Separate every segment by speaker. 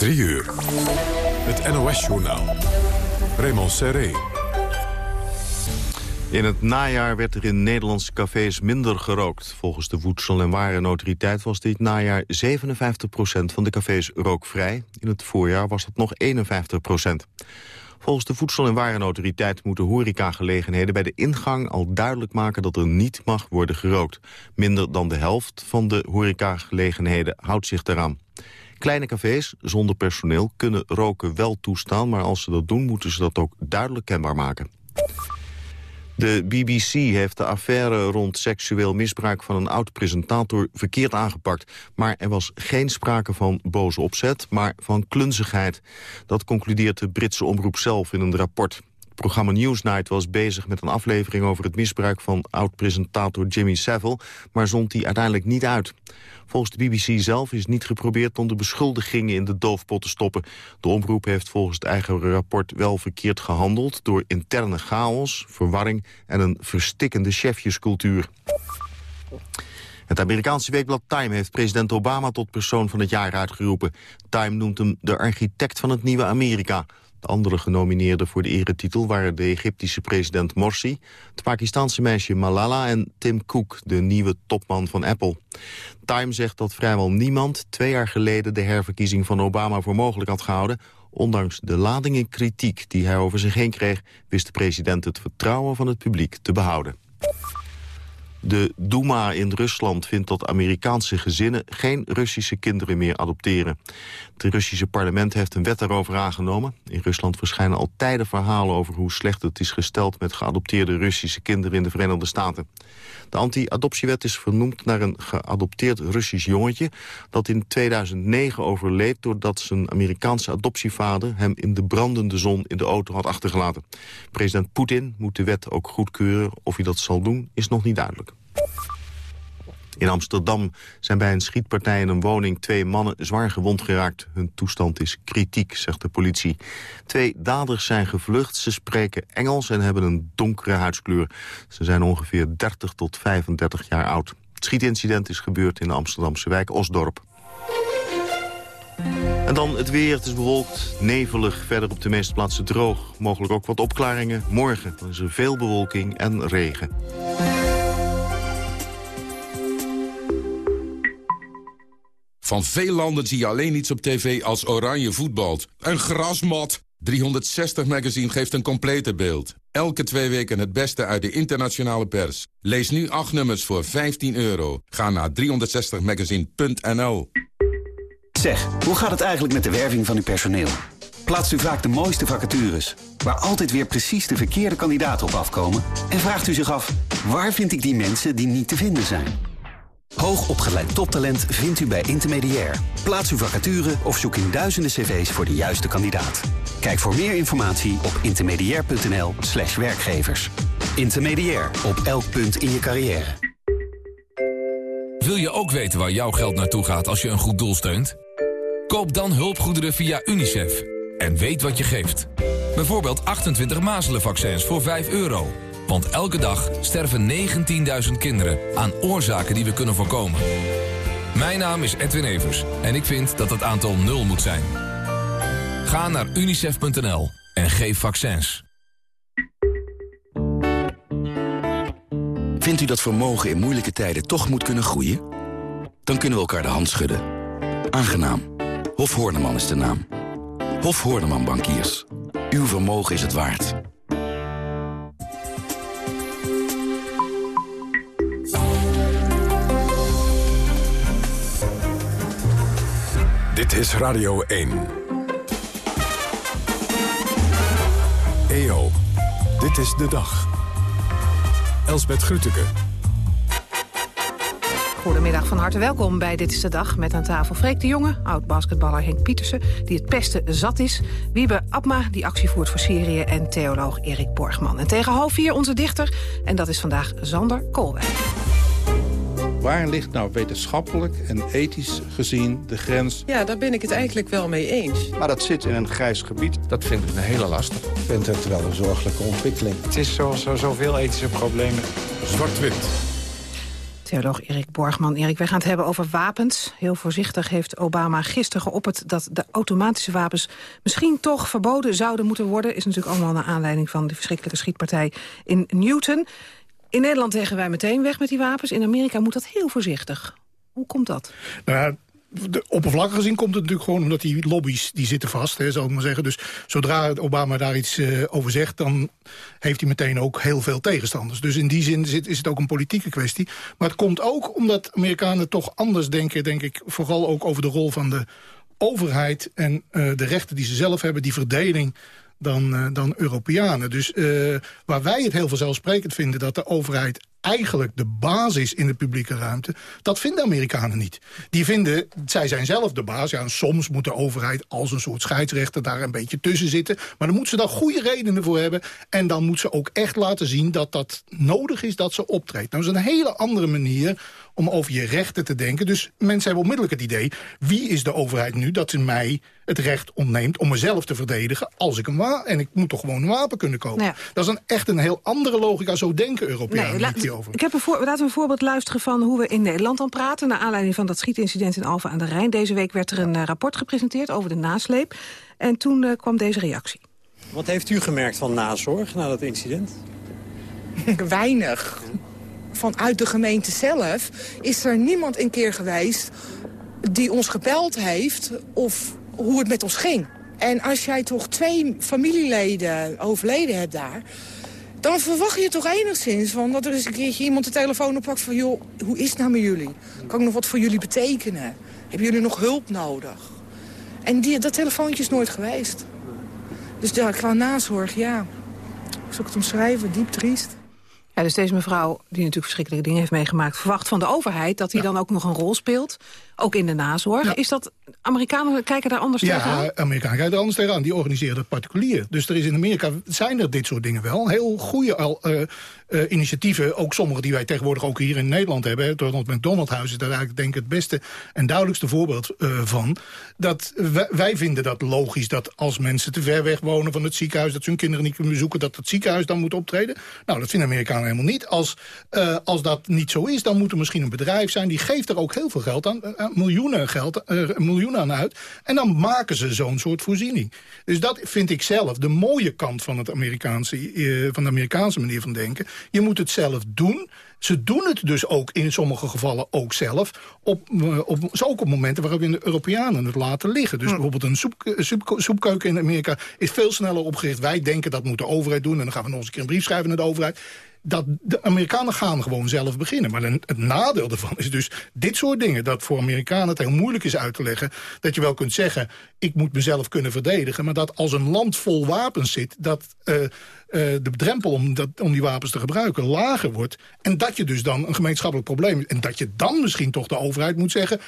Speaker 1: 3 uur. Het NOS-journaal. Raymond Serré.
Speaker 2: In het najaar werd er in Nederlandse cafés minder gerookt. Volgens de Voedsel- en Warenautoriteit was dit najaar 57% van de cafés rookvrij. In het voorjaar was dat nog 51% Volgens de Voedsel- en Warenautoriteit moeten horecagelegenheden bij de ingang al duidelijk maken dat er niet mag worden gerookt. Minder dan de helft van de horecagelegenheden houdt zich daaraan. Kleine cafés zonder personeel kunnen roken wel toestaan... maar als ze dat doen, moeten ze dat ook duidelijk kenbaar maken. De BBC heeft de affaire rond seksueel misbruik van een oud-presentator verkeerd aangepakt. Maar er was geen sprake van boze opzet, maar van klunzigheid. Dat concludeert de Britse omroep zelf in een rapport programma Newsnight was bezig met een aflevering over het misbruik van oud-presentator Jimmy Savile, maar zond die uiteindelijk niet uit. Volgens de BBC zelf is niet geprobeerd om de beschuldigingen in de doofpot te stoppen. De omroep heeft volgens het eigen rapport wel verkeerd gehandeld door interne chaos, verwarring en een verstikkende chefjescultuur. Het Amerikaanse weekblad Time heeft president Obama tot persoon van het jaar uitgeroepen. Time noemt hem de architect van het nieuwe Amerika. De andere genomineerden voor de eretitel waren de Egyptische president Morsi... het Pakistanse meisje Malala en Tim Cook, de nieuwe topman van Apple. Time zegt dat vrijwel niemand twee jaar geleden de herverkiezing van Obama voor mogelijk had gehouden... Ondanks de ladingen kritiek die hij over zich heen kreeg... wist de president het vertrouwen van het publiek te behouden. De Duma in Rusland vindt dat Amerikaanse gezinnen geen Russische kinderen meer adopteren. Het Russische parlement heeft een wet daarover aangenomen. In Rusland verschijnen al tijden verhalen over hoe slecht het is gesteld met geadopteerde Russische kinderen in de Verenigde Staten. De anti-adoptiewet is vernoemd naar een geadopteerd Russisch jongetje dat in 2009 overleed doordat zijn Amerikaanse adoptievader hem in de brandende zon in de auto had achtergelaten. President Poetin moet de wet ook goedkeuren. Of hij dat zal doen is nog niet duidelijk. In Amsterdam zijn bij een schietpartij in een woning twee mannen zwaar gewond geraakt. Hun toestand is kritiek, zegt de politie. Twee daders zijn gevlucht, ze spreken Engels en hebben een donkere huidskleur. Ze zijn ongeveer 30 tot 35 jaar oud. Het schietincident is gebeurd in de Amsterdamse wijk Osdorp. En dan het weer. Het is bewolkt, nevelig, verder op de meeste plaatsen droog. Mogelijk ook wat opklaringen. Morgen is er veel bewolking en regen.
Speaker 3: Van veel landen zie je alleen iets op tv als oranje voetbalt. Een grasmat! 360 Magazine geeft een complete beeld. Elke twee weken het beste uit de internationale pers. Lees nu acht nummers voor 15 euro. Ga naar 360magazine.nl
Speaker 4: Zeg, hoe gaat het eigenlijk met de werving van uw personeel? Plaatst u vaak de mooiste vacatures, waar altijd weer precies de verkeerde kandidaten op afkomen? En vraagt u zich af, waar vind ik die mensen die niet te vinden zijn? Hoogopgeleid toptalent vindt u bij Intermediair. Plaats uw vacature of zoek in duizenden cv's voor de juiste kandidaat. Kijk voor meer informatie op intermediair.nl slash werkgevers. Intermediair, op elk punt in je carrière.
Speaker 5: Wil je ook weten waar jouw geld naartoe gaat als je een goed doel steunt? Koop dan hulpgoederen via UNICEF. En weet wat je geeft. Bijvoorbeeld 28 mazelenvaccins voor 5 euro. Want elke dag sterven 19.000 kinderen aan oorzaken die we kunnen voorkomen. Mijn naam is Edwin Evers en ik vind dat het aantal nul moet zijn. Ga naar unicef.nl en geef vaccins.
Speaker 4: Vindt u dat vermogen in moeilijke tijden toch moet kunnen groeien? Dan kunnen we elkaar de hand schudden. Aangenaam. Hof Horneman is de naam. Hof Horneman Bankiers. Uw vermogen is het waard.
Speaker 1: Dit is Radio 1. EO, dit is de dag. Elsbeth Grütke.
Speaker 6: Goedemiddag, van harte welkom bij Dit is de Dag. Met aan tafel Freek de Jonge, oud-basketballer Henk Pietersen... die het pesten zat is. Wiebe Abma, die actie voert voor Syrië. En theoloog Erik Borgman. En tegen half vier onze dichter. En dat is vandaag Zander Koolwijk.
Speaker 7: Waar ligt nou wetenschappelijk en ethisch gezien de grens?
Speaker 8: Ja, daar ben ik het eigenlijk wel mee eens.
Speaker 9: Maar dat zit in een grijs gebied.
Speaker 7: Dat vind ik een hele lastig.
Speaker 10: Ik vind het wel een zorgelijke ontwikkeling.
Speaker 11: Het is zoals zo, zoveel ethische problemen.
Speaker 1: Zwart-wit.
Speaker 6: Theoloog Erik Borgman. Erik, wij gaan het hebben over wapens. Heel voorzichtig heeft Obama gisteren geopperd... dat de automatische wapens misschien toch verboden zouden moeten worden. Is natuurlijk allemaal naar aanleiding van de verschrikkelijke schietpartij in Newton. In Nederland zeggen wij meteen weg met die wapens. In Amerika moet dat heel voorzichtig. Hoe komt dat?
Speaker 10: Nou de oppervlakkig gezien komt het natuurlijk gewoon omdat die lobby's die zitten vast, hè, zou ik maar zeggen. Dus zodra Obama daar iets uh, over zegt, dan heeft hij meteen ook heel veel tegenstanders. Dus in die zin zit, is het ook een politieke kwestie. Maar het komt ook omdat Amerikanen toch anders denken, denk ik, vooral ook over de rol van de overheid en uh, de rechten die ze zelf hebben, die verdeling dan, uh, dan Europeanen. Dus uh, waar wij het heel vanzelfsprekend vinden dat de overheid eigenlijk de basis in de publieke ruimte... dat vinden Amerikanen niet. Die vinden, zij zijn zelf de baas. Ja, en soms moet de overheid als een soort scheidsrechter daar een beetje tussen zitten. Maar dan moet ze daar goede redenen voor hebben. En dan moet ze ook echt laten zien dat dat nodig is dat ze optreedt. Nou, dat is een hele andere manier om over je rechten te denken. Dus mensen hebben onmiddellijk het idee... wie is de overheid nu dat ze mij het recht ontneemt om mezelf te verdedigen... als ik een wapen... en ik moet toch gewoon een wapen kunnen kopen. Dat is een, echt een heel andere logica. Zo denken Europeanen nee, niet over.
Speaker 6: Ik heb een voor, laten we een voorbeeld luisteren van hoe we in Nederland dan praten... naar aanleiding van dat schietincident in Alphen aan de Rijn. Deze week werd er een uh, rapport gepresenteerd over de nasleep. En toen uh, kwam deze reactie.
Speaker 11: Wat heeft u gemerkt van nazorg na dat incident?
Speaker 12: Weinig vanuit de gemeente zelf is er niemand een keer geweest die ons gebeld heeft of hoe het met ons ging. En als jij toch twee familieleden overleden hebt daar... dan verwacht je toch enigszins van dat er eens een keertje iemand de telefoon oppakt van... joh, hoe is het nou met jullie? Kan ik nog wat voor jullie betekenen? Hebben jullie nog hulp nodig? En die, dat telefoontje is nooit geweest. Dus ja, qua nazorg, ja. Ik zou het omschrijven, diep triest.
Speaker 6: Ja, dus deze mevrouw, die natuurlijk verschrikkelijke dingen heeft meegemaakt... verwacht van de overheid dat hij dan ook nog een rol speelt. Ook in de nazorg. Is dat... Amerikanen kijken daar anders
Speaker 10: ja,
Speaker 6: tegenaan?
Speaker 10: Ja, Amerikanen kijken daar anders tegenaan. Die organiseren dat particulier. Dus er is in Amerika zijn er dit soort dingen wel. Heel goede al, uh, uh, initiatieven. Ook sommige die wij tegenwoordig ook hier in Nederland hebben. Het Ronald McDonald Huis is daar eigenlijk denk ik het beste en duidelijkste voorbeeld uh, van. Dat wij, wij, vinden dat logisch dat als mensen te ver weg wonen van het ziekenhuis... dat ze hun kinderen niet kunnen bezoeken, dat het ziekenhuis dan moet optreden. Nou, dat vinden Amerikanen helemaal niet. Als, als dat niet zo is, dan moet er misschien een bedrijf zijn... die geeft er ook heel veel geld aan miljoenen, geld, uh, miljoenen aan uit. En dan maken ze zo'n soort voorziening. Dus dat vind ik zelf de mooie kant van, het Amerikaanse, uh, van de Amerikaanse manier van denken. Je moet het zelf doen. Ze doen het dus ook in sommige gevallen ook zelf. Op, op, ook op momenten waarop de Europeanen het laten liggen. Dus hm. bijvoorbeeld een soep, soep, soepkeuken in Amerika is veel sneller opgericht. Wij denken dat moet de overheid doen. En dan gaan we nog eens een keer een brief schrijven naar de overheid dat de Amerikanen gaan gewoon zelf beginnen. Maar het nadeel daarvan is dus dit soort dingen... dat voor Amerikanen het heel moeilijk is uit te leggen... dat je wel kunt zeggen, ik moet mezelf kunnen verdedigen... maar dat als een land vol wapens zit... dat uh, uh, de drempel om, dat, om die wapens te gebruiken lager wordt... en dat je dus dan een gemeenschappelijk probleem... en dat je dan misschien toch de overheid moet zeggen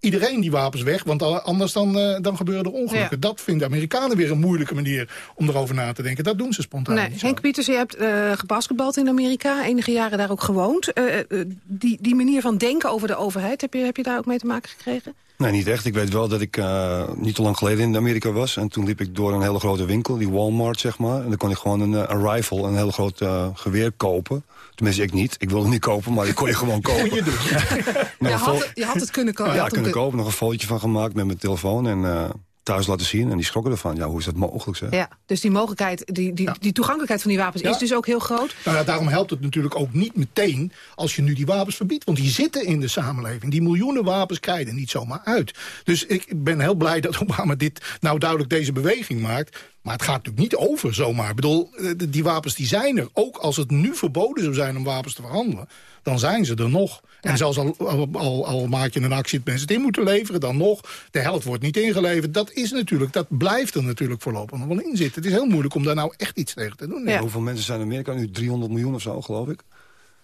Speaker 10: iedereen die wapens weg, want anders dan, uh, dan gebeuren er ongelukken. Ja. Dat vinden de Amerikanen weer een moeilijke manier om erover na te denken. Dat doen ze spontaan
Speaker 6: nee.
Speaker 10: niet
Speaker 6: Henk Pieters, je hebt uh, gebasketbald in Amerika, enige jaren daar ook gewoond. Uh, die, die manier van denken over de overheid, heb je, heb je daar ook mee te maken gekregen?
Speaker 13: Nee, niet echt. Ik weet wel dat ik uh, niet te lang geleden in Amerika was. En toen liep ik door een hele grote winkel, die Walmart, zeg maar. En dan kon ik gewoon een, een rifle, een heel groot uh, geweer kopen. Tenminste, ik niet. Ik wilde het niet kopen, maar die kon je gewoon kopen.
Speaker 6: je, ja. je, had, je, had, het kunnen kopen.
Speaker 13: Ja, kunnen kopen. Nog een fotootje van gemaakt met mijn telefoon. En uh, thuis laten zien. En die schrokken ervan. Ja, hoe is dat mogelijk? Zeg?
Speaker 6: Ja, dus die mogelijkheid, die, die, ja. die toegankelijkheid van die wapens ja. is dus ook heel groot.
Speaker 10: Nou ja, daarom helpt het natuurlijk ook niet meteen als je nu die wapens verbiedt. Want die zitten in de samenleving. Die miljoenen wapens krijgen niet zomaar uit. Dus ik ben heel blij dat Obama dit nou duidelijk deze beweging maakt. Maar het gaat natuurlijk niet over zomaar. Ik bedoel, die wapens die zijn er. Ook als het nu verboden zou zijn om wapens te verhandelen... dan zijn ze er nog. Ja. En zelfs al, al, al, al, maak je een actie dat mensen het in moeten leveren... dan nog, de helft wordt niet ingeleverd. Dat is natuurlijk, dat blijft er natuurlijk voorlopig nog wel in zitten. Het is heel moeilijk om daar nou echt iets tegen te doen.
Speaker 13: Ja. Hoeveel mensen zijn in Amerika nu? 300 miljoen of zo, geloof ik.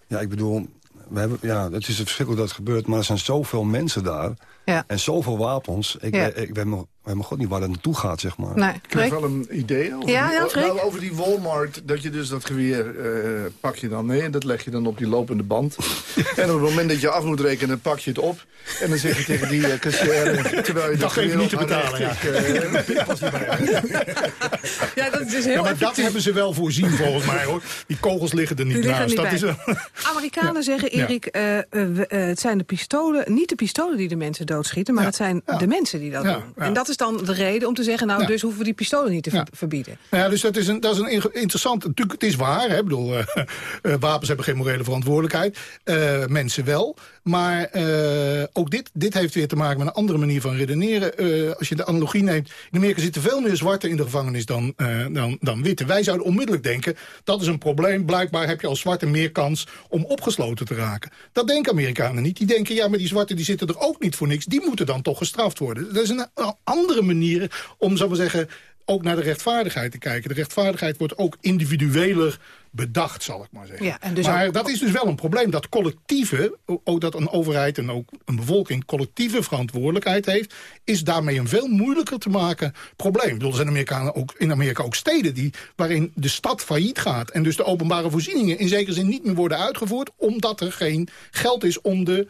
Speaker 13: Ja, ik bedoel, we hebben, ja, het is verschrikkelijk dat het gebeurt... maar er zijn zoveel mensen daar... Ja. En zoveel wapens. Ik, ja. ik, ik ben nog Maar god niet waar dat naartoe gaat, zeg maar.
Speaker 6: Nee.
Speaker 14: Ik heb wel een idee over,
Speaker 6: Ja,
Speaker 14: die,
Speaker 6: ja,
Speaker 14: nou, over die Walmart. Dat je dus dat geweer eh, pak je dan mee en dat leg je dan op die lopende band. en op het moment dat je af moet rekenen, pak je het op. En dan zeg je tegen die uh, kassière, terwijl je
Speaker 10: Dat geef ik niet te betalen, ja.
Speaker 6: Ja, dat is heel
Speaker 10: Ja, maar dat hebben ze wel voorzien volgens mij hoor. Die kogels liggen er niet
Speaker 6: liggen
Speaker 10: naast.
Speaker 6: er
Speaker 10: dat
Speaker 6: niet
Speaker 10: is
Speaker 6: bij. Amerikanen zeggen. Erik, eh, eh, eh, het zijn de pistolen, niet de pistolen die de mensen doodschieten, maar
Speaker 10: Ja.
Speaker 6: het zijn
Speaker 10: Ja.
Speaker 6: de mensen die dat
Speaker 10: Ja,
Speaker 6: doen.
Speaker 10: ja.
Speaker 6: En dat is dan de reden om te zeggen, nou,
Speaker 10: Ja.
Speaker 6: dus hoeven we die pistolen niet te
Speaker 10: Ja.
Speaker 6: verbieden.
Speaker 10: Nou ja, dus dat is een, dat is een interessant. Natuurlijk, het is waar. Hè? Ik bedoel, eh, eh, wapens hebben geen morele verantwoordelijkheid. Eh, mensen wel. Maar eh, ook dit, dit heeft weer te maken met een andere manier van redeneren. Eh, als je de analogie neemt. In Amerika zitten veel meer zwarten in de gevangenis dan, eh, dan, dan witte. Wij zouden onmiddellijk denken, dat is een probleem. Blijkbaar heb je als zwarte meer kans om opgesloten te raken. Dat denken Amerikanen niet. Die denken, ja, maar die zwarten die zitten er ook niet voor niks. Die moeten dan toch gestraft worden. Dat is een, andere manier om, zal maar zeggen ook naar de rechtvaardigheid te kijken. De rechtvaardigheid wordt ook individueler bedacht, zal ik maar zeggen.
Speaker 6: Ja, en dus
Speaker 10: maar
Speaker 6: ook-
Speaker 10: dat is dus wel een probleem. Dat collectieve, ook dat een overheid en ook een bevolking... collectieve verantwoordelijkheid heeft... is daarmee een veel moeilijker te maken probleem. Ik bedoel, er zijn Amerikanen ook, in Amerika ook steden die, waarin de stad failliet gaat... en dus de openbare voorzieningen in zekere zin niet meer worden uitgevoerd... omdat er geen geld is om de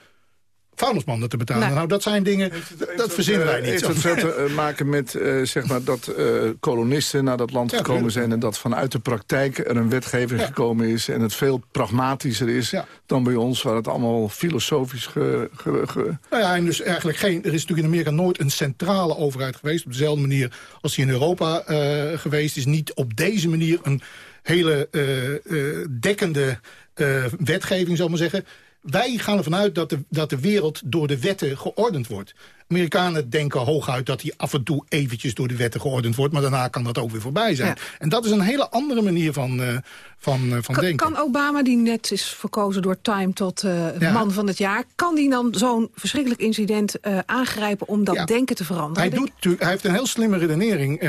Speaker 10: vuilnismannen te betalen.
Speaker 6: Nee.
Speaker 10: Nou, dat zijn dingen, dat verzinnen wij
Speaker 14: Eh,
Speaker 10: niet.
Speaker 14: Heeft het veel te eh, maken met eh, zeg maar dat eh, kolonisten naar dat land
Speaker 10: Ja,
Speaker 14: gekomen zijn... en dat vanuit de praktijk er een wetgeving
Speaker 10: Ja.
Speaker 14: gekomen is... en het veel pragmatischer is
Speaker 10: Ja.
Speaker 14: dan bij ons... waar het allemaal filosofisch ge, ge- ge-
Speaker 10: Nou ja, en dus eigenlijk geen, er is natuurlijk in Amerika nooit een centrale overheid geweest. Op dezelfde manier als die in Europa eh, geweest is. Niet op deze manier een hele eh, eh, dekkende eh, wetgeving, zal ik maar zeggen. Wij gaan ervan uit dat de, dat de wereld door de wetten geordend wordt. Amerikanen denken hooguit dat die af en toe eventjes door de wetten geordend wordt... maar daarna kan dat ook weer voorbij zijn.
Speaker 6: Ja.
Speaker 10: En dat is een hele andere manier van, eh, van, eh, van
Speaker 6: Kan,
Speaker 10: denken.
Speaker 6: kan Obama, die net is verkozen door Time tot eh,
Speaker 10: Ja.
Speaker 6: man van het jaar... kan die dan zo'n verschrikkelijk incident aangrijpen om dat
Speaker 10: Ja.
Speaker 6: denken te veranderen?
Speaker 10: Hij, doet, hij heeft een heel slimme redenering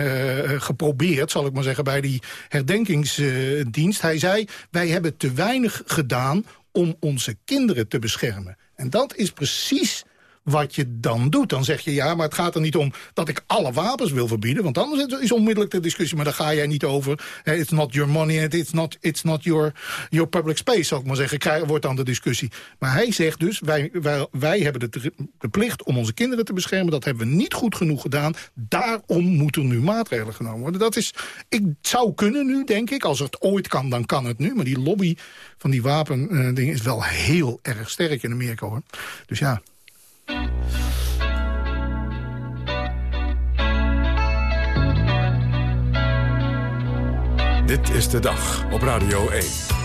Speaker 10: geprobeerd, zal ik maar zeggen, bij die herdenkingsdienst. hij zei, wij hebben te weinig gedaan om onze kinderen te beschermen. En dat is precies wat je dan doet. Dan zeg je, ja, maar het gaat er niet om dat ik alle wapens wil verbieden. Want anders is- onmiddellijk de discussie, maar daar ga jij niet over. Eh, It's not your money and it's not, it's not your, your public space, zal ik maar zeggen. Wordt dan de discussie. Maar hij zegt dus, wij, wij, wij hebben de, plicht om onze kinderen te beschermen. Dat hebben we niet goed genoeg gedaan. Daarom moeten nu maatregelen genomen worden. Dat is, ik zou kunnen nu, denk ik. Als het ooit kan, dan kan het nu. Maar die lobby van die wapendingen is wel heel erg sterk in Amerika, hoor. Dus ja...
Speaker 1: Dit is de dag op Radio 1.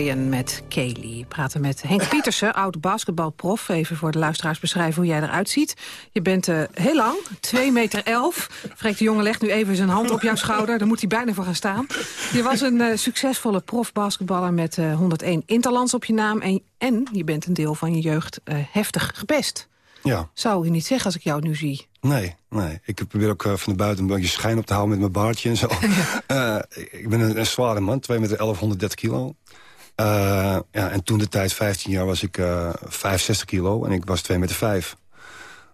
Speaker 6: Marillion met Kaylee. We praten met Henk Pietersen, oud basketbalprof. Even voor de luisteraars beschrijven hoe jij eruit ziet. Je bent uh, heel lang, 2 meter 11. Freek de jongen legt nu even zijn hand op jouw schouder. Daar moet hij bijna voor gaan staan. Je was een uh, succesvolle profbasketballer met uh, 101 interlands op je naam. En, en je bent een deel van je jeugd heftig gepest.
Speaker 13: Ja.
Speaker 6: Zou je niet zeggen als ik jou nu zie?
Speaker 13: Nee, nee. Ik probeer ook uh, van de buiten een beetje schijn op te houden met mijn baardje en zo. uh, ik ben een, een, zware man, 2 meter 11, 130 kilo. Uh, ja, en toen de tijd, 15 jaar, was ik 65 kilo en ik was 2 meter 5.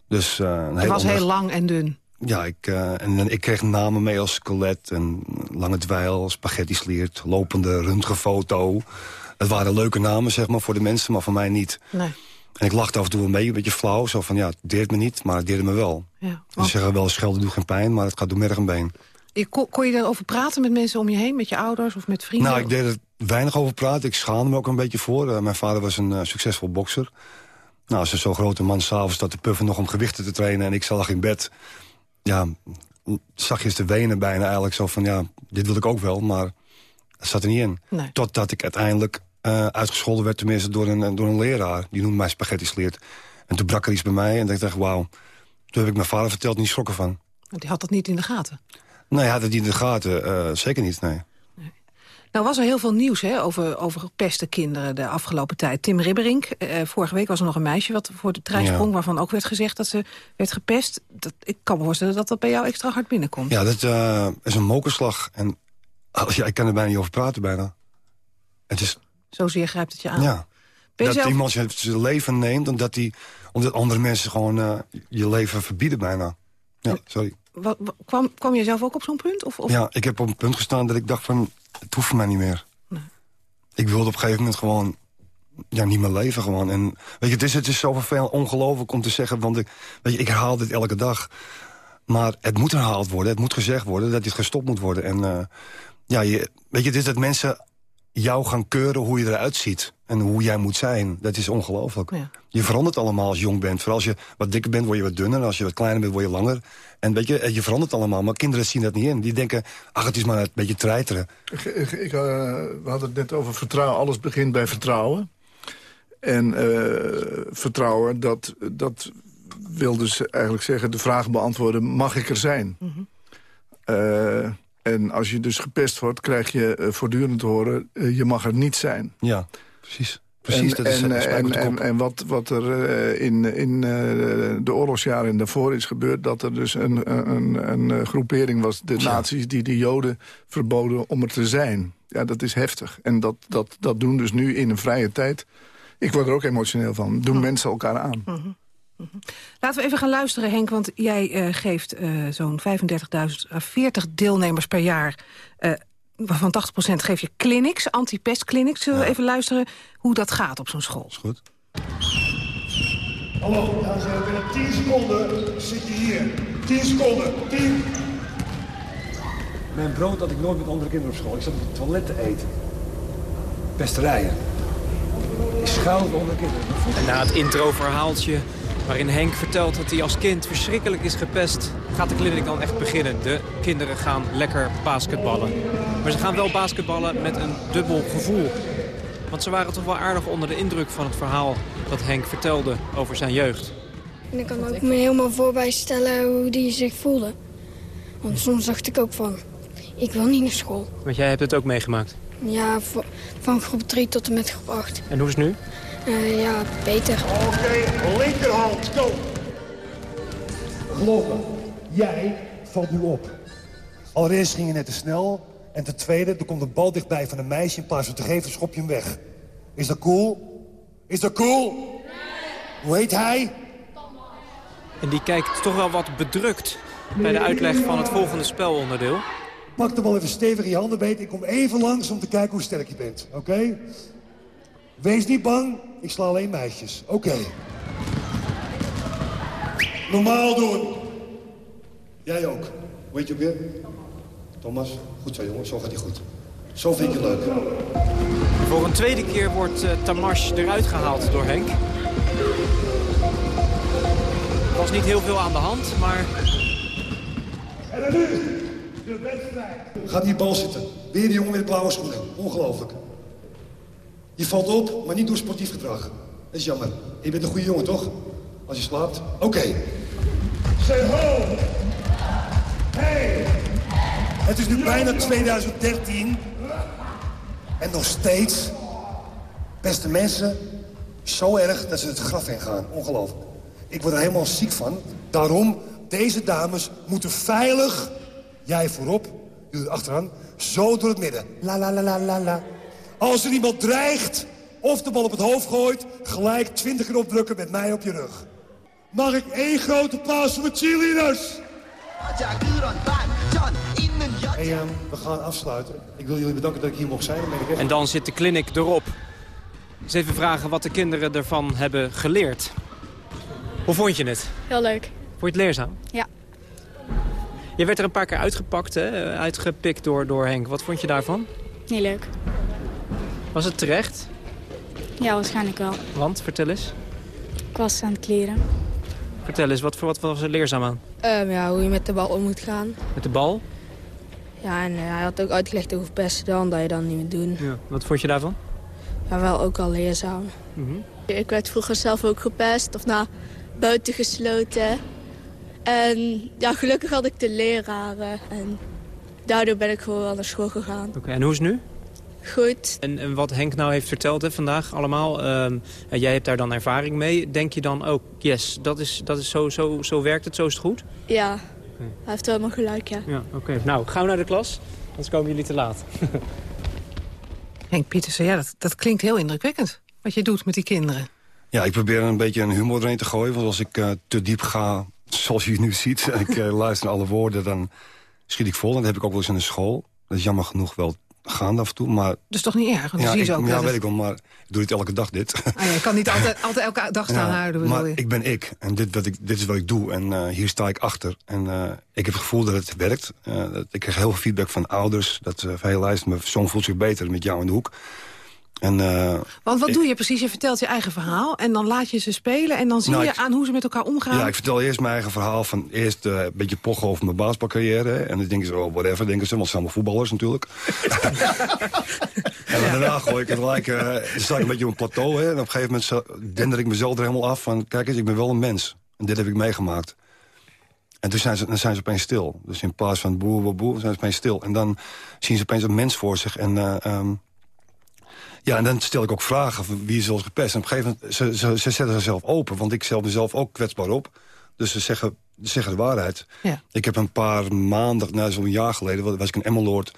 Speaker 13: Dus, een
Speaker 6: Je was heel lang en dun.
Speaker 13: Ja, ik, en ik kreeg namen mee als skelet en lange dweil, spaghetti sliert, lopende röntgenfoto. Het waren leuke namen, zeg maar, voor de mensen, maar voor mij niet.
Speaker 6: Nee.
Speaker 13: En ik lachte af en toe een beetje, een beetje flauw. Zo van, ja, het deert me niet, maar het deerde me wel.
Speaker 6: Ja,
Speaker 13: Ze zeggen wel, schelden doet geen pijn, maar het gaat door merg en been.
Speaker 6: Kon, kon je daarover praten met mensen om je heen? Met je ouders of met vrienden?
Speaker 13: Nou, ik deed er weinig over praten. Ik schaamde me ook een beetje voor. Uh, mijn vader was een uh, succesvol bokser. Nou, als een zo'n grote man s'avonds staat te puffen nog om gewichten te trainen... en ik lag in bed, ja, zag je te wenen bijna eigenlijk. Zo van, ja, dit wil ik ook wel, maar dat zat er niet in.
Speaker 6: Nee.
Speaker 13: Totdat ik uiteindelijk uh, uitgescholden werd tenminste door een, door een leraar. Die noemde mij spaghetti sleert. En toen brak er iets bij mij en ik dacht, wauw. Toen heb ik mijn vader verteld, niet schrokken van.
Speaker 6: Die had dat niet in de gaten?
Speaker 13: Nee, had het niet in de gaten. Uh, zeker niet, nee.
Speaker 6: nee. Nou was er heel veel nieuws hè, over, over gepeste kinderen de afgelopen tijd. Tim Ribberink, uh, vorige week was er nog een meisje wat voor de trein sprong... Ja. waarvan ook werd gezegd dat ze werd gepest. Dat, ik kan me voorstellen dat dat bij jou extra hard binnenkomt.
Speaker 13: Ja, dat uh, is een mokerslag. En ja, ik kan er bijna niet over praten bijna. Het is
Speaker 6: Zozeer grijpt het je aan.
Speaker 13: Ja.
Speaker 6: Ben
Speaker 13: dat
Speaker 6: zelf...
Speaker 13: iemand je zijn leven neemt... omdat, die, omdat andere mensen gewoon je leven verbieden bijna. Ja, sorry.
Speaker 6: Wat, kwam, kwam je zelf ook op zo'n punt? Of, of,
Speaker 13: Ja, ik heb op een punt gestaan dat ik dacht van... het hoeft voor mij niet meer.
Speaker 6: Nee.
Speaker 13: Ik wilde op een gegeven moment gewoon... Ja, niet meer leven gewoon. En weet je, het is, het is zo vervelend, ongelooflijk om te zeggen... want ik, weet je, ik herhaal dit elke dag. Maar het moet herhaald worden, het moet gezegd worden... dat dit gestopt moet worden. En uh, ja, je, weet je, het is dat mensen jou gaan keuren hoe je eruit ziet. En hoe jij moet zijn. Dat is ongelooflijk.
Speaker 6: Ja.
Speaker 13: Je verandert allemaal als je jong bent. Vooral als je wat dikker bent, word je wat dunner. Als je wat kleiner bent, word je langer. En weet je, je verandert allemaal. Maar kinderen zien dat niet in. Die denken, ach, het is maar een beetje treiteren.
Speaker 14: Ik, ik, ik, uh, we hadden het net over vertrouwen. Alles begint bij vertrouwen. En uh, vertrouwen, dat, dat wil dus eigenlijk zeggen... de vraag beantwoorden, mag ik er zijn?
Speaker 6: Mhm.
Speaker 14: Uh, en als je dus gepest wordt, krijg je uh, voortdurend te horen... Uh, je mag er niet zijn.
Speaker 13: Ja, precies. Precies,
Speaker 14: en,
Speaker 13: dat is,
Speaker 14: en, en, en, en, wat, wat er uh, in, in de oorlogsjaren daarvoor is gebeurd... dat er dus een, een, een groepering was, de
Speaker 13: Ja.
Speaker 14: nazi's... die de joden verboden om er te zijn. Ja, dat is heftig. En dat, dat, dat doen dus nu in een vrije tijd... Ik word er ook emotioneel van. Doen mensen elkaar aan.
Speaker 6: Mhm. Laten we even gaan luisteren, Henk, want jij uh, geeft uh, zo'n 35.000 à 40 deelnemers per jaar... Uh, waarvan 80% geef je clinics, anti-pestclinics. Zullen we even luisteren hoe dat gaat op zo'n school?
Speaker 13: Is goed.
Speaker 15: Hallo, dames en heren, binnen 10 seconden zit je hier. 10 seconden, 10.
Speaker 16: Mijn brood had ik nooit met andere kinderen op school. Ik zat op het toilet te eten. Pesterijen. Ik schuilde onder kinderen.
Speaker 17: En na het intro-verhaaltje waarin Henk vertelt dat hij als kind verschrikkelijk is gepest... gaat de kliniek dan echt beginnen. De kinderen gaan lekker basketballen. Maar ze gaan wel basketballen met een dubbel gevoel. Want ze waren toch wel aardig onder de indruk van het verhaal... dat Henk vertelde over zijn jeugd.
Speaker 18: En ik kan ook me helemaal voorbij stellen hoe die zich voelde. Want soms dacht ik ook van, ik wil niet naar school.
Speaker 17: Want jij hebt het ook meegemaakt.
Speaker 18: Ja, van groep 3 tot en met groep 8.
Speaker 17: En hoe is het nu?
Speaker 18: Uh, ja, beter.
Speaker 15: Oké, okay, linkerhand, stop. Geloof me, jij valt nu op. Allereerst ging je net te snel. En ten tweede, er komt een bal dichtbij van een meisje. In plaats van te geven, schop je hem weg. Is dat cool? Is dat cool? Nee. Hoe heet hij?
Speaker 17: En die kijkt toch wel wat bedrukt bij de uitleg van het volgende spelonderdeel.
Speaker 15: Pak er wel even stevig in je handen beet. Ik kom even langs om te kijken hoe sterk je bent. Oké? Okay? Wees niet bang. Ik sla alleen meisjes. Oké. Okay. Normaal doen. Jij ook. Weet je ook weer? Thomas, goed zo jongen. Zo gaat hij goed. Zo vind ik je leuk.
Speaker 17: Voor een tweede keer wordt uh, Tamash eruit gehaald door Henk. Er was niet heel veel aan de hand, maar...
Speaker 15: En dan nu de wedstrijd. Gaat die bal zitten. Weer die jongen met de blauwe schoenen. Ongelooflijk. Je valt op, maar niet door sportief gedrag. Dat is jammer. Je bent een goede jongen, toch? Als je slaapt. Oké. Say ho! Hey! Het is nu bijna 2013. En nog steeds, beste mensen, zo erg dat ze het graf in gaan. Ongelooflijk. Ik word er helemaal ziek van. Daarom, deze dames moeten veilig, jij voorop, jullie achteraan, zo door het midden. La la la la la la. Als er iemand dreigt of de bal op het hoofd gooit... gelijk 20 keer opdrukken met mij op je rug. Mag ik één grote paas voor de cheerleaders? Hey, ehm, we gaan afsluiten. Ik wil jullie bedanken dat ik hier mocht zijn. Dan
Speaker 17: En dan zit de clinic erop. Eens even vragen wat de kinderen ervan hebben geleerd. Hoe vond je het?
Speaker 18: Heel leuk.
Speaker 17: Vond je het leerzaam?
Speaker 18: Ja.
Speaker 17: Je werd er een paar keer uitgepakt, hè? uitgepikt door, door Henk. Wat vond je daarvan?
Speaker 18: Niet leuk.
Speaker 17: Was het terecht?
Speaker 18: Ja, waarschijnlijk wel.
Speaker 17: Want, vertel eens.
Speaker 18: Ik was aan het kleren.
Speaker 17: Vertel eens, wat, voor- wat was er leerzaam aan?
Speaker 18: Ehm, ja, hoe je met de bal om moet gaan.
Speaker 17: Met de bal?
Speaker 18: Ja, en eh, hij had ook uitgelegd over pesten dan, dat je dat niet moet doen.
Speaker 17: Ja. Wat vond je daarvan?
Speaker 18: Ja, wel ook al leerzaam.
Speaker 19: Ik werd vroeger zelf ook gepest of nou, buiten gesloten. En ja, gelukkig had ik de leraren. En daardoor ben ik gewoon wel naar school gegaan.
Speaker 17: Oké, en hoe is het nu?
Speaker 19: Goed.
Speaker 17: En, en wat Henk nou heeft verteld hè, vandaag allemaal, ehm, en jij hebt daar dan ervaring mee. Denk je dan ook, yes, dat is, dat is zo, zo, zo werkt het, zo is het goed?
Speaker 19: Ja, hij heeft helemaal gelijk, ja.
Speaker 17: Ja, oké. Nou, gaan we naar de klas, anders komen jullie te laat.
Speaker 6: Henk Pietersen, ja, dat, dat klinkt heel indrukwekkend. Wat je doet met die kinderen.
Speaker 13: Ja, ik probeer er een beetje een humor erin te gooien. Want als ik eh, te diep ga, zoals je nu ziet... en ik eh, luister naar alle woorden, dan schiet ik vol. En dat heb ik ook wel eens in de school. Dat is jammer genoeg wel gaande af en toe, maar...
Speaker 6: Dus toch niet erg,
Speaker 13: ja, ik,
Speaker 6: ook
Speaker 13: ja
Speaker 6: dat
Speaker 13: weet ik wel, maar ik doe het elke dag dit.
Speaker 6: Ah, ja, je kan niet altijd, altijd elke dag staan
Speaker 13: Ja,
Speaker 6: houden,
Speaker 13: maar
Speaker 6: je?
Speaker 13: ik ben ik. En dit, wat ik, dit is wat ik doe. En eh, hier sta ik achter. En eh, ik heb het gevoel dat het werkt. Eh, dat, ik krijg heel veel feedback van ouders. Dat ze veel luisteren. Mijn zoon voelt zich beter met jou in de hoek. En, eh,
Speaker 6: Want wat
Speaker 13: ik-
Speaker 6: doe je precies? Je vertelt je eigen verhaal en dan laat je ze spelen... en dan zie
Speaker 13: Nou,
Speaker 6: je
Speaker 13: ik-
Speaker 6: aan hoe ze met elkaar omgaan.
Speaker 13: Ja, ik vertel eerst mijn eigen verhaal van eerst eh, een beetje pochen over mijn basketbalcarrière. En dan denken ze, oh, whatever, denken ze, want ze zijn allemaal voetballers natuurlijk. en dan daarna gooi ik het gelijk, eh, dan sta ik een beetje op een plateau. Hè. En op een gegeven moment dender ik mezelf er helemaal af van, kijk eens, ik ben wel een mens. En dit heb ik meegemaakt. En toen zijn ze, dan zijn ze opeens stil. Dus in plaats van boe, boe, boe, zijn ze opeens stil. En dan zien ze opeens een mens voor zich. En, eh, ehm, ja, en dan stel ik ook vragen van wie is ons gepest. En op een gegeven moment, ze, ze, ze zetten zichzelf open. Want ik stel mezelf ook kwetsbaar op. Dus ze zeggen, ze zeggen de waarheid.
Speaker 6: Ja.
Speaker 13: Ik heb een paar maanden, nou zo'n jaar geleden, was ik in Emmeloord.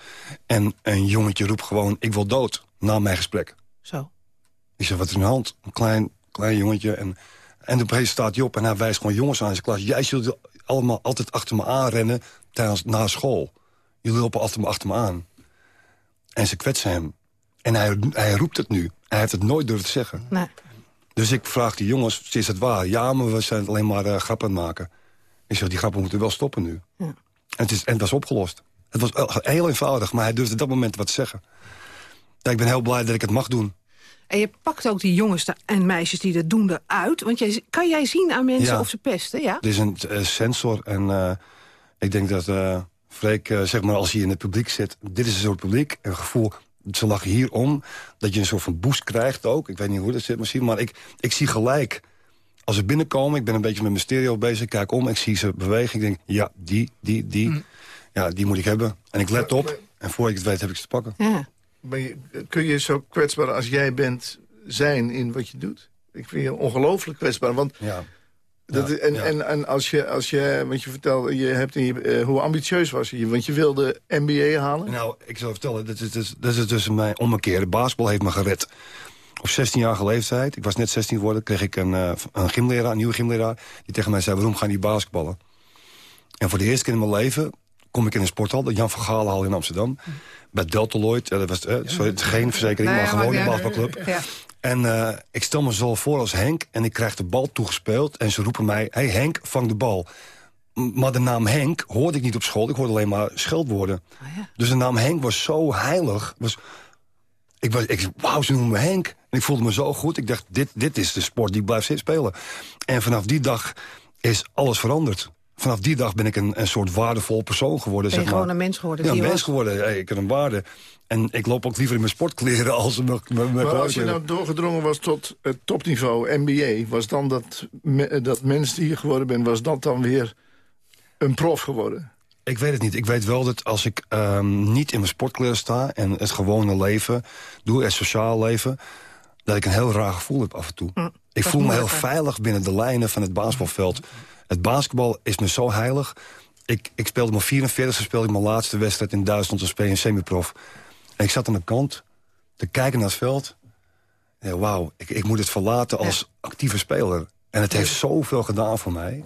Speaker 13: En een jongetje roept gewoon, ik wil dood, na mijn gesprek.
Speaker 6: Zo.
Speaker 13: Ik zeg, wat is er aan de hand? Een klein, klein jongetje. En, en opeens staat hij op en hij wijst gewoon jongens aan zijn klas. Jij zult allemaal altijd achter me aanrennen tijdens, na school. Jullie lopen altijd achter me aan. En ze kwetsen hem. En hij, hij roept het nu. Hij heeft het nooit durven te zeggen.
Speaker 6: Nee.
Speaker 13: Dus ik vraag die jongens, is het waar? Ja, maar we zijn alleen maar eh, grappen aan het maken. Ik zeg, die grappen moeten wel stoppen nu.
Speaker 6: Ja.
Speaker 13: En, het is, en het was opgelost. Het was heel eenvoudig, maar hij durfde op dat moment wat te zeggen. Ja, ik ben heel blij dat ik het mag doen.
Speaker 6: En je pakt ook die jongens en meisjes die dat doen eruit. Want jij, kan jij zien aan mensen
Speaker 13: Ja.
Speaker 6: of ze pesten? Ja?
Speaker 13: Er is een eh, sensor en eh, ik denk dat Freek, zeg maar als hij in het publiek zit... dit is een soort publiek, een gevoel, ze lachen hier om... dat je een soort van boost krijgt ook. Ik weet niet hoe dat zit misschien, maar ik, ik zie gelijk... als ze binnenkomen, ik ben een beetje met mijn stereo bezig... ik kijk om, ik zie ze bewegen, ik denk, ja, die, die, die... ja, die moet ik hebben. En ik let op, en voor ik het weet heb ik ze te pakken.
Speaker 6: Ja.
Speaker 14: Je, kun je zo kwetsbaar als jij bent zijn in wat je doet? Ik vind je ongelooflijk kwetsbaar. Want
Speaker 13: ja.
Speaker 14: Dat, en,
Speaker 13: ja.
Speaker 14: en, en als je, als je, want je vertelde, je hebt in je, eh, hoe ambitieus was je? Want je wilde MBA halen?
Speaker 13: Nou, ik zal vertellen, dit is, dit is, dit is dus mijn ommekeer. Basketbal heeft me gered. Op 16-jarige leeftijd, ik was net 16 geworden... kreeg ik een, eh, een gymleraar, een nieuwe gymleraar... die tegen mij zei, waarom ga je niet basketballen? En voor de eerste keer in mijn leven kom ik in een sporthal... de Jan van Gaalenhal in Amsterdam. Bij Deltaloid, eh, dat was, eh, sorry, het is geen verzekering...
Speaker 6: Nee,
Speaker 13: maar gewoon een
Speaker 6: ja.
Speaker 13: basketbalclub.
Speaker 6: Ja.
Speaker 13: En eh, ik stel me zo voor als Henk en ik krijg de bal toegespeeld... en ze roepen mij, hey Henk, vang de bal. Maar de naam Henk hoorde ik niet op school. Ik hoorde alleen maar scheldwoorden. Dus de naam Henk was zo heilig. Was, ik was, ik, wauw, ze noemen me Henk. En ik voelde me zo goed. Ik dacht, dit, dit is de sport die ik blijf spelen. En vanaf die dag is alles veranderd. Vanaf die dag ben ik een, een soort waardevol persoon geworden.
Speaker 6: Ben je
Speaker 13: zeg maar.
Speaker 6: gewoon een mens geworden?
Speaker 13: Ja,
Speaker 6: die
Speaker 13: een mens
Speaker 6: was?
Speaker 13: geworden. Hey, ik heb een waarde. En ik loop ook liever in mijn sportkleren als mijn, mijn, mijn
Speaker 14: Maar als je nou doorgedrongen was tot het topniveau, NBA... was dan dat, dat mens die je geworden bent, was dat dan weer een prof geworden?
Speaker 13: Ik weet het niet. Ik weet wel dat als ik ehm, niet in mijn sportkleren sta... en het gewone leven doe, het sociaal leven... dat ik een heel raar gevoel heb af en toe. ik
Speaker 6: Hm, dat
Speaker 13: voel me heel veilig binnen de lijnen van het basketbalveld. Het basketbal is me zo heilig. Ik, ik speelde mijn 44 speelde ik mijn laatste wedstrijd in Duitsland... spelen in semiprof. En ik zat aan de kant te kijken naar het veld. Ja, Wauw, ik, ik moet het verlaten als actieve speler. En het heeft zoveel gedaan voor mij.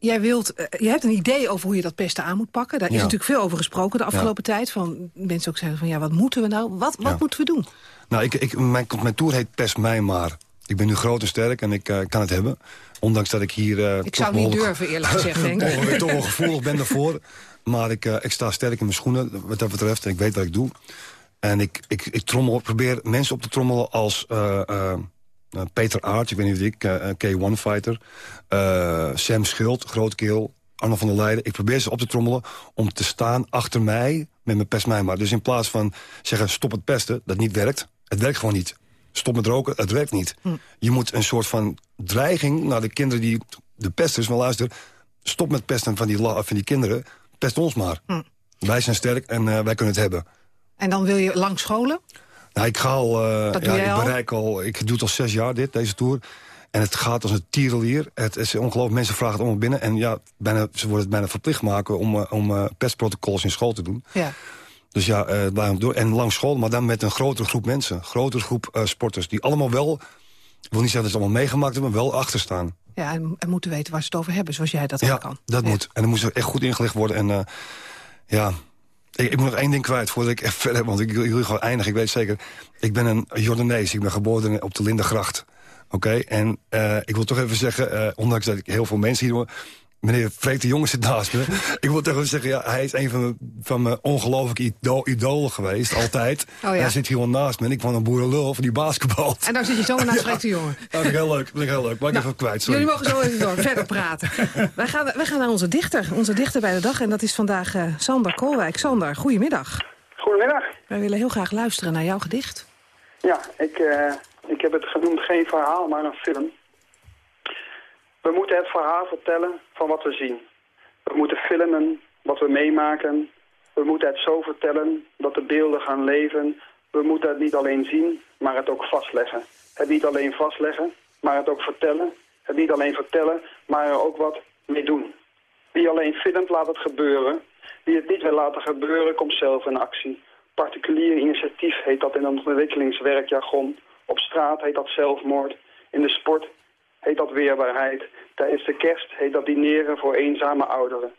Speaker 6: Jij wilt, eh, je hebt een idee over hoe je dat pesten aan moet pakken. Daar is
Speaker 13: Ja.
Speaker 6: natuurlijk veel over gesproken de afgelopen tijd. Van mensen ook zeggen van ja, wat moeten we nou? Wat, wat
Speaker 13: Ja.
Speaker 6: moeten we doen?
Speaker 13: Nou, ik, ik, mijn, mijn tour heet Pest mij maar. Ik ben nu groot en sterk en ik eh, kan het hebben. Ondanks dat ik hier... eh,
Speaker 6: Ik zou niet durven, eerlijk gezegd, Henk.
Speaker 13: ongeveer toch wel gevoelig ben daarvoor. Maar ik, eh, ik sta sterk in mijn schoenen wat dat betreft. En ik weet wat ik doe. En ik, ik, ik trommel, probeer mensen op te trommelen als eh, eh, eh, Peter Aert, ik weet niet of ik, eh, eh, K1-fighter. eh, Sam Schild, groot keel. Arno van der Leijden. Ik probeer ze op te trommelen om te staan achter mij met mijn pest mij maar. Dus in plaats van zeggen stop het pesten, dat niet werkt. Het werkt gewoon niet. Stop met roken, het werkt niet. Je moet een soort van dreiging naar de kinderen die de pesters van luister. Stop met pesten van die, van die kinderen. Pest ons maar. Wij zijn sterk en eh, wij kunnen het hebben.
Speaker 6: En dan wil je lang scholen?
Speaker 13: Nou, ik ga al, eh, ja, ik
Speaker 6: al?
Speaker 13: bereik al, ik doe het al zes jaar dit, deze tour. En het gaat als een tierenlier. Het is ongelooflijk, mensen vragen het allemaal binnen. En ja, bijna, ze worden het bijna verplicht maken om, eh, om eh, pestprotocols in school te doen.
Speaker 6: Ja.
Speaker 13: Dus ja, blijf door. En lang school, maar dan met een grotere groep mensen. Een grotere groep sporters. Die allemaal wel, ik wil niet zeggen dat ze allemaal meegemaakt hebben, maar wel achter staan.
Speaker 6: Ja, en, en moeten weten waar ze het over hebben, zoals jij dat
Speaker 13: ja,
Speaker 6: kan.
Speaker 13: dat
Speaker 6: Ja.
Speaker 13: moet. En dan moet ze echt goed ingelicht worden. En ja, ik, ik moet nog één ding kwijt voordat ik verder heb. Want ik, wil- wil gewoon eindigen, ik weet zeker. Ik ben een Jordanees, ik ben geboren op de Lindengracht. Oké, en eh, ik wil toch even zeggen, eh, ondanks dat ik heel veel mensen hier hoor... Meneer Freek de Jonge zit naast me. ik wil toch even zeggen, ja, hij is een van mijn, van mijn ongelooflijke ido idolen geweest, altijd.
Speaker 6: Oh ja.
Speaker 13: Hij zit hier gewoon naast me en ik van een boerenlul van die basketbal.
Speaker 6: En dan zit je zo naast Freek de Jonge.
Speaker 13: Dat vind ik heel leuk, dat vind ik heel leuk. Maar ik even kwijt, sorry.
Speaker 6: Jullie mogen zo even door, verder praten. wij, gaan, wij gaan naar onze dichter, onze dichter bij de dag. En dat is vandaag eh, Sander Koolwijk. Sander, goedemiddag.
Speaker 20: Goedemiddag.
Speaker 6: Wij willen heel graag luisteren naar jouw gedicht.
Speaker 20: Ja, ik, eh, ik heb het genoemd geen verhaal, maar een film. We moeten het verhaal vertellen van wat we zien. We moeten filmen wat we meemaken. We moeten het zo vertellen dat de beelden gaan leven. We moeten het niet alleen zien, maar het ook vastleggen. Het niet alleen vastleggen, maar het ook vertellen. Het niet alleen vertellen, maar er ook wat mee doen. Wie alleen filmt, laat het gebeuren. Wie het niet wil laten gebeuren, komt zelf in actie. Particulier initiatief heet dat in het ontwikkelingswerkjargon. Op straat heet dat zelfmoord. In de sport heet dat weerbaarheid. Tijdens de kerst heet dat dineren voor eenzame ouderen.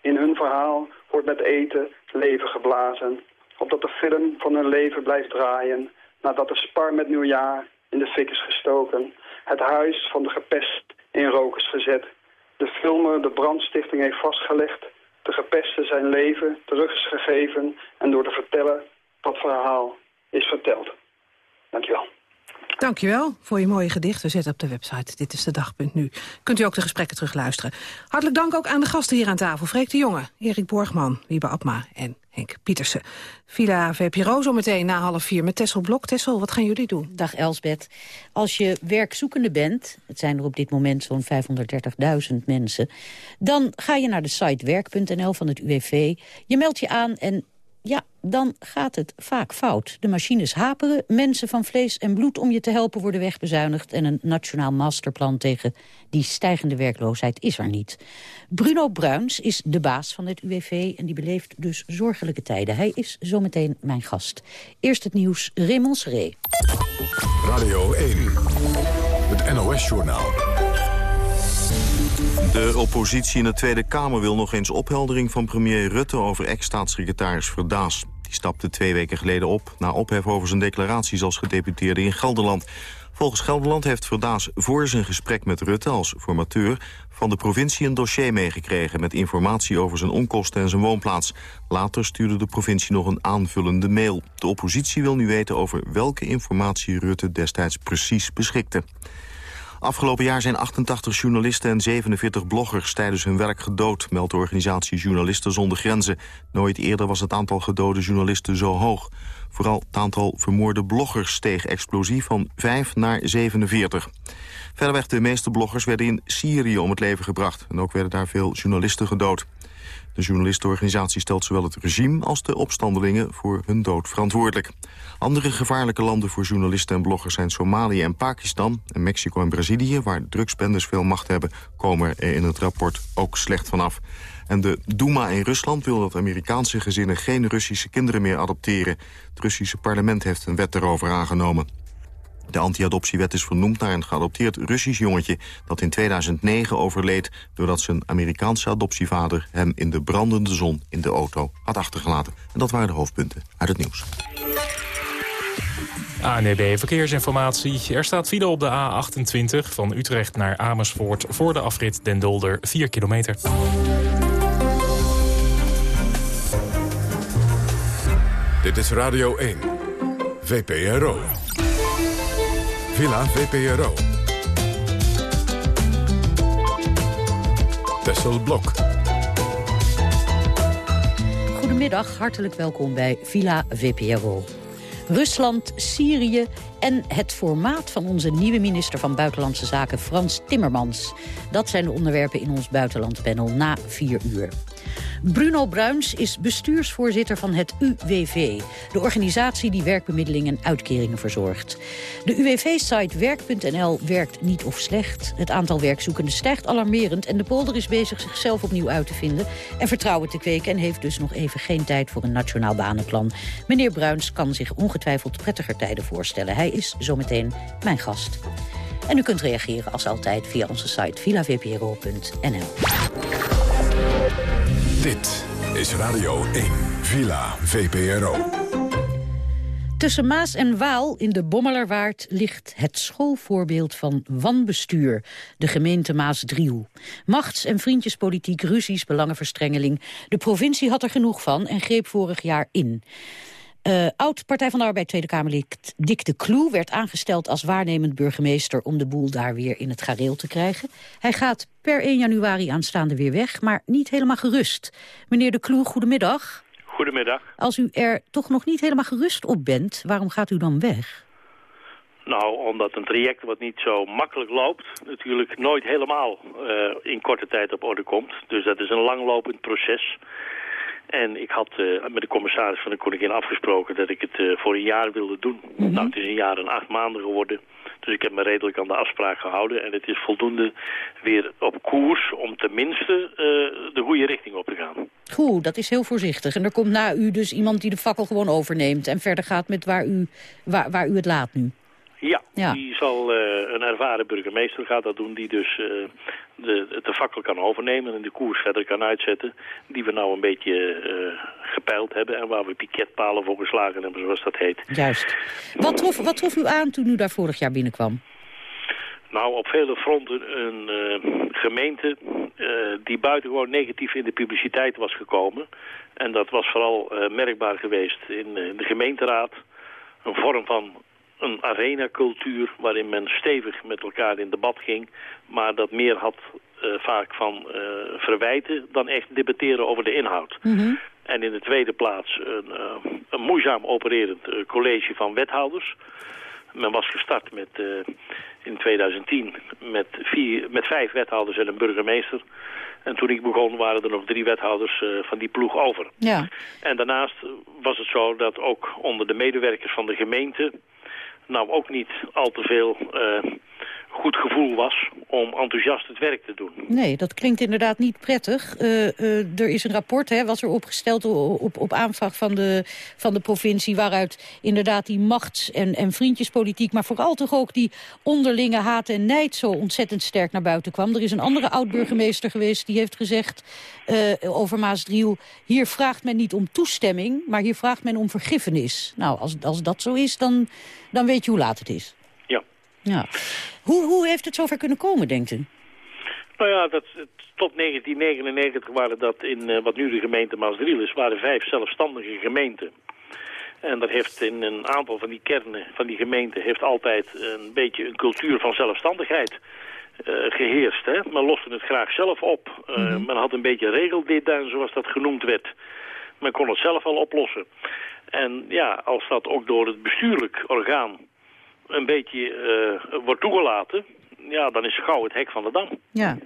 Speaker 20: In hun verhaal wordt met eten leven geblazen. Opdat de film van hun leven blijft draaien. Nadat de spar met nieuwjaar in de fik is gestoken. Het huis van de gepest in rook is gezet. De filmer de brandstichting heeft vastgelegd. De gepeste zijn leven terug is gegeven. En door te vertellen dat verhaal is verteld. Dankjewel.
Speaker 6: Dankjewel voor je mooie gedicht. We zetten op de website Dit is de dag.nu. Kunt u ook de gesprekken terugluisteren. Hartelijk dank ook aan de gasten hier aan tafel. Freek de Jonge, Erik Borgman, Wiebe Abma en Henk Pietersen. Villa VPRO zo meteen na half vier met Tessel Blok. Tessel, wat gaan jullie doen?
Speaker 21: Dag Elsbeth. Als je werkzoekende bent, het zijn er op dit moment zo'n 530.000 mensen... dan ga je naar de site werk.nl van het UWV. Je meldt je aan en dan gaat het vaak fout. De machines haperen, mensen van vlees en bloed om je te helpen worden wegbezuinigd... en een nationaal masterplan tegen die stijgende werkloosheid is er niet. Bruno Bruins is de baas van het UWV en die beleeft dus zorgelijke tijden. Hij is zometeen mijn gast. Eerst het nieuws, Raymond Seré.
Speaker 1: Radio 1, het NOS-journaal.
Speaker 2: De oppositie in de Tweede Kamer wil nog eens opheldering van premier Rutte over ex-staatssecretaris Verdaas. Die stapte twee weken geleden op na ophef over zijn declaraties als gedeputeerde in Gelderland. Volgens Gelderland heeft Verdaas voor zijn gesprek met Rutte als formateur van de provincie een dossier meegekregen met informatie over zijn onkosten en zijn woonplaats. Later stuurde de provincie nog een aanvullende mail. De oppositie wil nu weten over welke informatie Rutte destijds precies beschikte. Afgelopen jaar zijn 88 journalisten en 47 bloggers tijdens hun werk gedood, meldt de organisatie Journalisten zonder Grenzen. Nooit eerder was het aantal gedode journalisten zo hoog. Vooral het aantal vermoorde bloggers steeg explosief van 5 naar 47. Verderweg de meeste bloggers werden in Syrië om het leven gebracht. En ook werden daar veel journalisten gedood. De journalistenorganisatie stelt zowel het regime als de opstandelingen voor hun dood verantwoordelijk. Andere gevaarlijke landen voor journalisten en bloggers zijn Somalië en Pakistan. En Mexico en Brazilië, waar drugsbendes veel macht hebben, komen er in het rapport ook slecht vanaf. En de Duma in Rusland wil dat Amerikaanse gezinnen geen Russische kinderen meer adopteren. Het Russische parlement heeft een wet erover aangenomen. De anti-adoptiewet is vernoemd naar een geadopteerd Russisch jongetje... dat in 2009 overleed doordat zijn Amerikaanse adoptievader... hem in de brandende zon in de auto had achtergelaten. En dat waren de hoofdpunten uit het nieuws.
Speaker 22: ANEB Verkeersinformatie. Er staat file op de A28 van Utrecht naar Amersfoort... voor de afrit Den Dolder 4 kilometer.
Speaker 1: Dit is Radio 1, VPRO. Villa VPRO. Tessel Blok.
Speaker 21: Goedemiddag, hartelijk welkom bij Villa VPRO. Rusland, Syrië en het formaat van onze nieuwe minister van Buitenlandse Zaken Frans Timmermans. Dat zijn de onderwerpen in ons buitenlandpanel na vier uur. Bruno Bruins is bestuursvoorzitter van het UWV... de organisatie die werkbemiddeling en uitkeringen verzorgt. De UWV-site werk.nl werkt niet of slecht. Het aantal werkzoekenden stijgt alarmerend... en de polder is bezig zichzelf opnieuw uit te vinden... en vertrouwen te kweken en heeft dus nog even geen tijd voor een nationaal banenplan. Meneer Bruins kan zich ongetwijfeld prettiger tijden voorstellen. Hij is zometeen mijn gast. En u kunt reageren als altijd via onze site villavpro.nl.
Speaker 1: Dit is Radio 1, Villa VPRO.
Speaker 21: Tussen Maas en Waal in de Bommelerwaard ligt het schoolvoorbeeld van wanbestuur, de gemeente Maasdriel. Machts- en vriendjespolitiek, ruzies, belangenverstrengeling. De provincie had er genoeg van en greep vorig jaar in. Uh, Oud-Partij van de Arbeid Tweede Kamerlid Dick de Kloe werd aangesteld als waarnemend burgemeester om de boel daar weer in het gareel te krijgen. Hij gaat per 1 januari aanstaande weer weg, maar niet helemaal gerust. Meneer de Kloe, goedemiddag.
Speaker 23: Goedemiddag.
Speaker 21: Als u er toch nog niet helemaal gerust op bent, waarom gaat u dan weg?
Speaker 23: Nou, omdat een traject wat niet zo makkelijk loopt... natuurlijk nooit helemaal uh, in korte tijd op orde komt. Dus dat is een langlopend proces... En ik had uh, met de commissaris van de koningin afgesproken dat ik het uh, voor een jaar wilde doen.
Speaker 21: Mhm.
Speaker 23: Nou, het is een jaar en acht maanden geworden. Dus ik heb me redelijk aan de afspraak gehouden. En het is voldoende weer op koers om tenminste uh, de goede richting op te gaan.
Speaker 21: Goed, dat is heel voorzichtig. En er komt na u dus iemand die de fakkel gewoon overneemt... en verder gaat met waar u, waar, waar u het laat nu.
Speaker 23: Ja,
Speaker 21: Ja.
Speaker 23: die zal uh, een ervaren burgemeester gaat dat doen... die dus uh, de, de fakkel kan overnemen en de koers verder kan uitzetten... die we nou een beetje uh, gepeild hebben... en waar we piketpalen voor geslagen hebben, zoals dat heet.
Speaker 21: Juist. Wat trof, wat trof u aan toen u daar vorig jaar binnenkwam?
Speaker 23: Nou, op vele fronten een uh, gemeente uh, die buitengewoon negatief in de publiciteit was gekomen. En dat was vooral merkbaar geweest in de gemeenteraad. Een vorm van een arenacultuur waarin men stevig met elkaar in debat ging. Maar dat meer had vaak van verwijten dan echt debatteren over de inhoud.
Speaker 21: Mm -hmm.
Speaker 23: En in de tweede plaats een, een moeizaam opererend college van wethouders men was gestart met, in 2010 met, vier, met vijf wethouders en een burgemeester. En toen ik begon waren er nog drie wethouders uh, van die ploeg over.
Speaker 21: Ja.
Speaker 23: En daarnaast was het zo dat ook onder de medewerkers van de gemeente... nou ook niet al te veel uh, goed gevoel was om enthousiast het werk te doen.
Speaker 21: Nee, dat klinkt inderdaad niet prettig. Uh, uh, er is een rapport, hè, was er opgesteld op, op aanvraag van de, van de provincie... waaruit inderdaad die machts- en, en vriendjespolitiek... maar vooral toch ook die onderlinge haat en nijd zo ontzettend sterk naar buiten kwam. Er is een andere oud-burgemeester geweest die heeft gezegd uh, over Maasdriel... hier vraagt men niet om toestemming, maar hier vraagt men om vergiffenis. Nou, als, als dat zo is, dan, dan weet je hoe laat het is.
Speaker 23: Ja.
Speaker 21: Hoe, hoe heeft het zover kunnen komen, denkt u?
Speaker 23: Nou ja, dat, tot 1999 waren dat in uh, wat nu de gemeente Maasdriel is, waren vijf zelfstandige gemeenten. En er heeft in een aantal van die kernen van die gemeenten... heeft altijd een beetje een cultuur van zelfstandigheid uh, geheerst. Hè? Men loste het graag zelf op. Uh, mm -hmm. Men had een beetje regeldettuin, zoals dat genoemd werd. Men kon het zelf al oplossen. En ja, als dat ook door het bestuurlijk orgaan een beetje uh, wordt toegelaten... ja, dan is gauw het hek van de dam.
Speaker 21: Ja.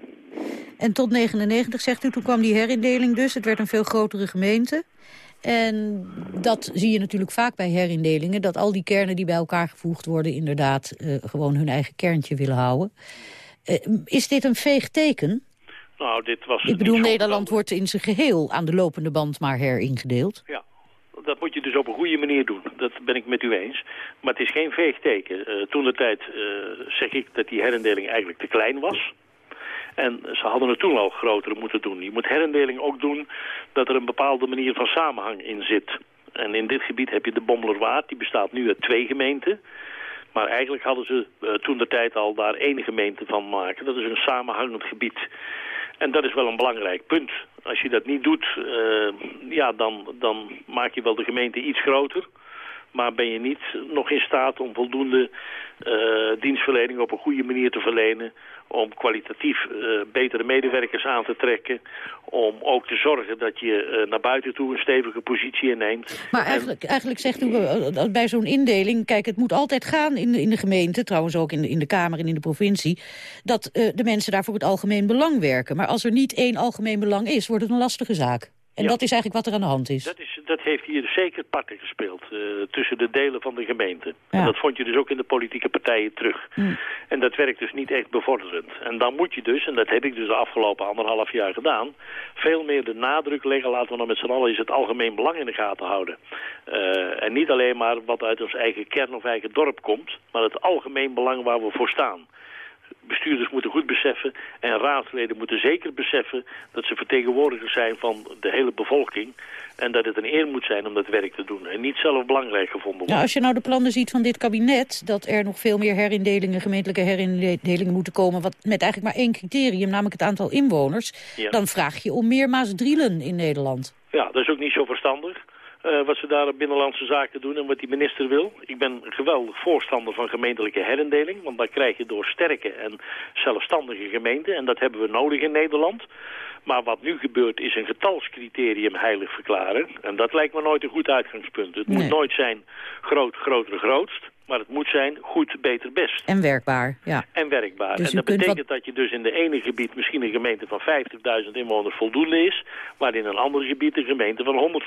Speaker 21: En tot 99, zegt u, toen kwam die herindeling dus. Het werd een veel grotere gemeente. En dat zie je natuurlijk vaak bij herindelingen... dat al die kernen die bij elkaar gevoegd worden... inderdaad uh, gewoon hun eigen kerntje willen houden. Uh, is dit een veeg teken?
Speaker 23: Nou, dit was...
Speaker 21: Ik bedoel, Nederland wordt in zijn geheel aan de lopende band maar heringedeeld.
Speaker 23: Ja, dat moet je dus op een goede manier doen. Dat ben ik met u eens. Maar het is geen veegteken. Uh, toen de tijd uh, zeg ik dat die herindeling eigenlijk te klein was. En ze hadden het toen al groter moeten doen. Je moet herindeling ook doen dat er een bepaalde manier van samenhang in zit. En in dit gebied heb je de Bommelerwaard. Die bestaat nu uit twee gemeenten. Maar eigenlijk hadden ze uh, toen de tijd al daar één gemeente van maken. Dat is een samenhangend gebied. En dat is wel een belangrijk punt. Als je dat niet doet, uh, ja, dan, dan maak je wel de gemeente iets groter. Maar ben je niet nog in staat om voldoende uh, dienstverlening op een goede manier te verlenen... om kwalitatief uh, betere medewerkers aan te trekken... om ook te zorgen dat je uh, naar buiten toe een stevige positie inneemt.
Speaker 21: Maar eigenlijk, eigenlijk zegt u bij zo'n indeling... kijk, het moet altijd gaan in de, in de gemeente, trouwens ook in de, in de Kamer en in de provincie... dat de mensen daar voor het algemeen belang werken. Maar als er niet één algemeen belang is, wordt het een lastige zaak. En ja. dat is eigenlijk wat er aan de hand is.
Speaker 23: Dat, is, dat heeft hier zeker parten gespeeld uh, tussen de delen van de gemeente. Ja. En dat vond je dus ook in de politieke partijen terug. Mm. En dat werkt dus niet echt bevorderend. En dan moet je dus, en dat heb ik dus de afgelopen anderhalf jaar gedaan... veel meer de nadruk leggen, laten we dan met z'n allen eens het algemeen belang in de gaten houden. Uh, en niet alleen maar wat uit ons eigen kern of eigen dorp komt... maar het algemeen belang waar we voor staan bestuurders moeten goed beseffen en raadsleden moeten zeker beseffen dat ze vertegenwoordigers zijn van de hele bevolking en dat het een eer moet zijn om dat werk te doen en niet zelf belangrijk gevonden worden.
Speaker 21: Als je nou de plannen ziet van dit kabinet, dat er nog veel meer herindelingen, gemeentelijke herindelingen moeten komen, wat met eigenlijk maar één criterium, namelijk het aantal inwoners, ja. dan vraag je om meer Maasdrielen in Nederland.
Speaker 23: Ja, dat is ook niet zo verstandig. Uh, wat ze daar op binnenlandse zaken doen en wat die minister wil. Ik ben geweldig voorstander van gemeentelijke herindeling. Want dat krijg je door sterke en zelfstandige gemeenten. En dat hebben we nodig in Nederland. Maar wat nu gebeurt is een getalscriterium heilig verklaren. En dat lijkt me nooit een goed uitgangspunt. Het nee. moet nooit zijn groot, groter, grootst. Maar het moet zijn goed, beter, best.
Speaker 21: En werkbaar, ja.
Speaker 23: En werkbaar. Dus en dat betekent wat... dat je dus in de ene gebied misschien een gemeente van 50.000 inwoners voldoende is... maar in een ander gebied een gemeente van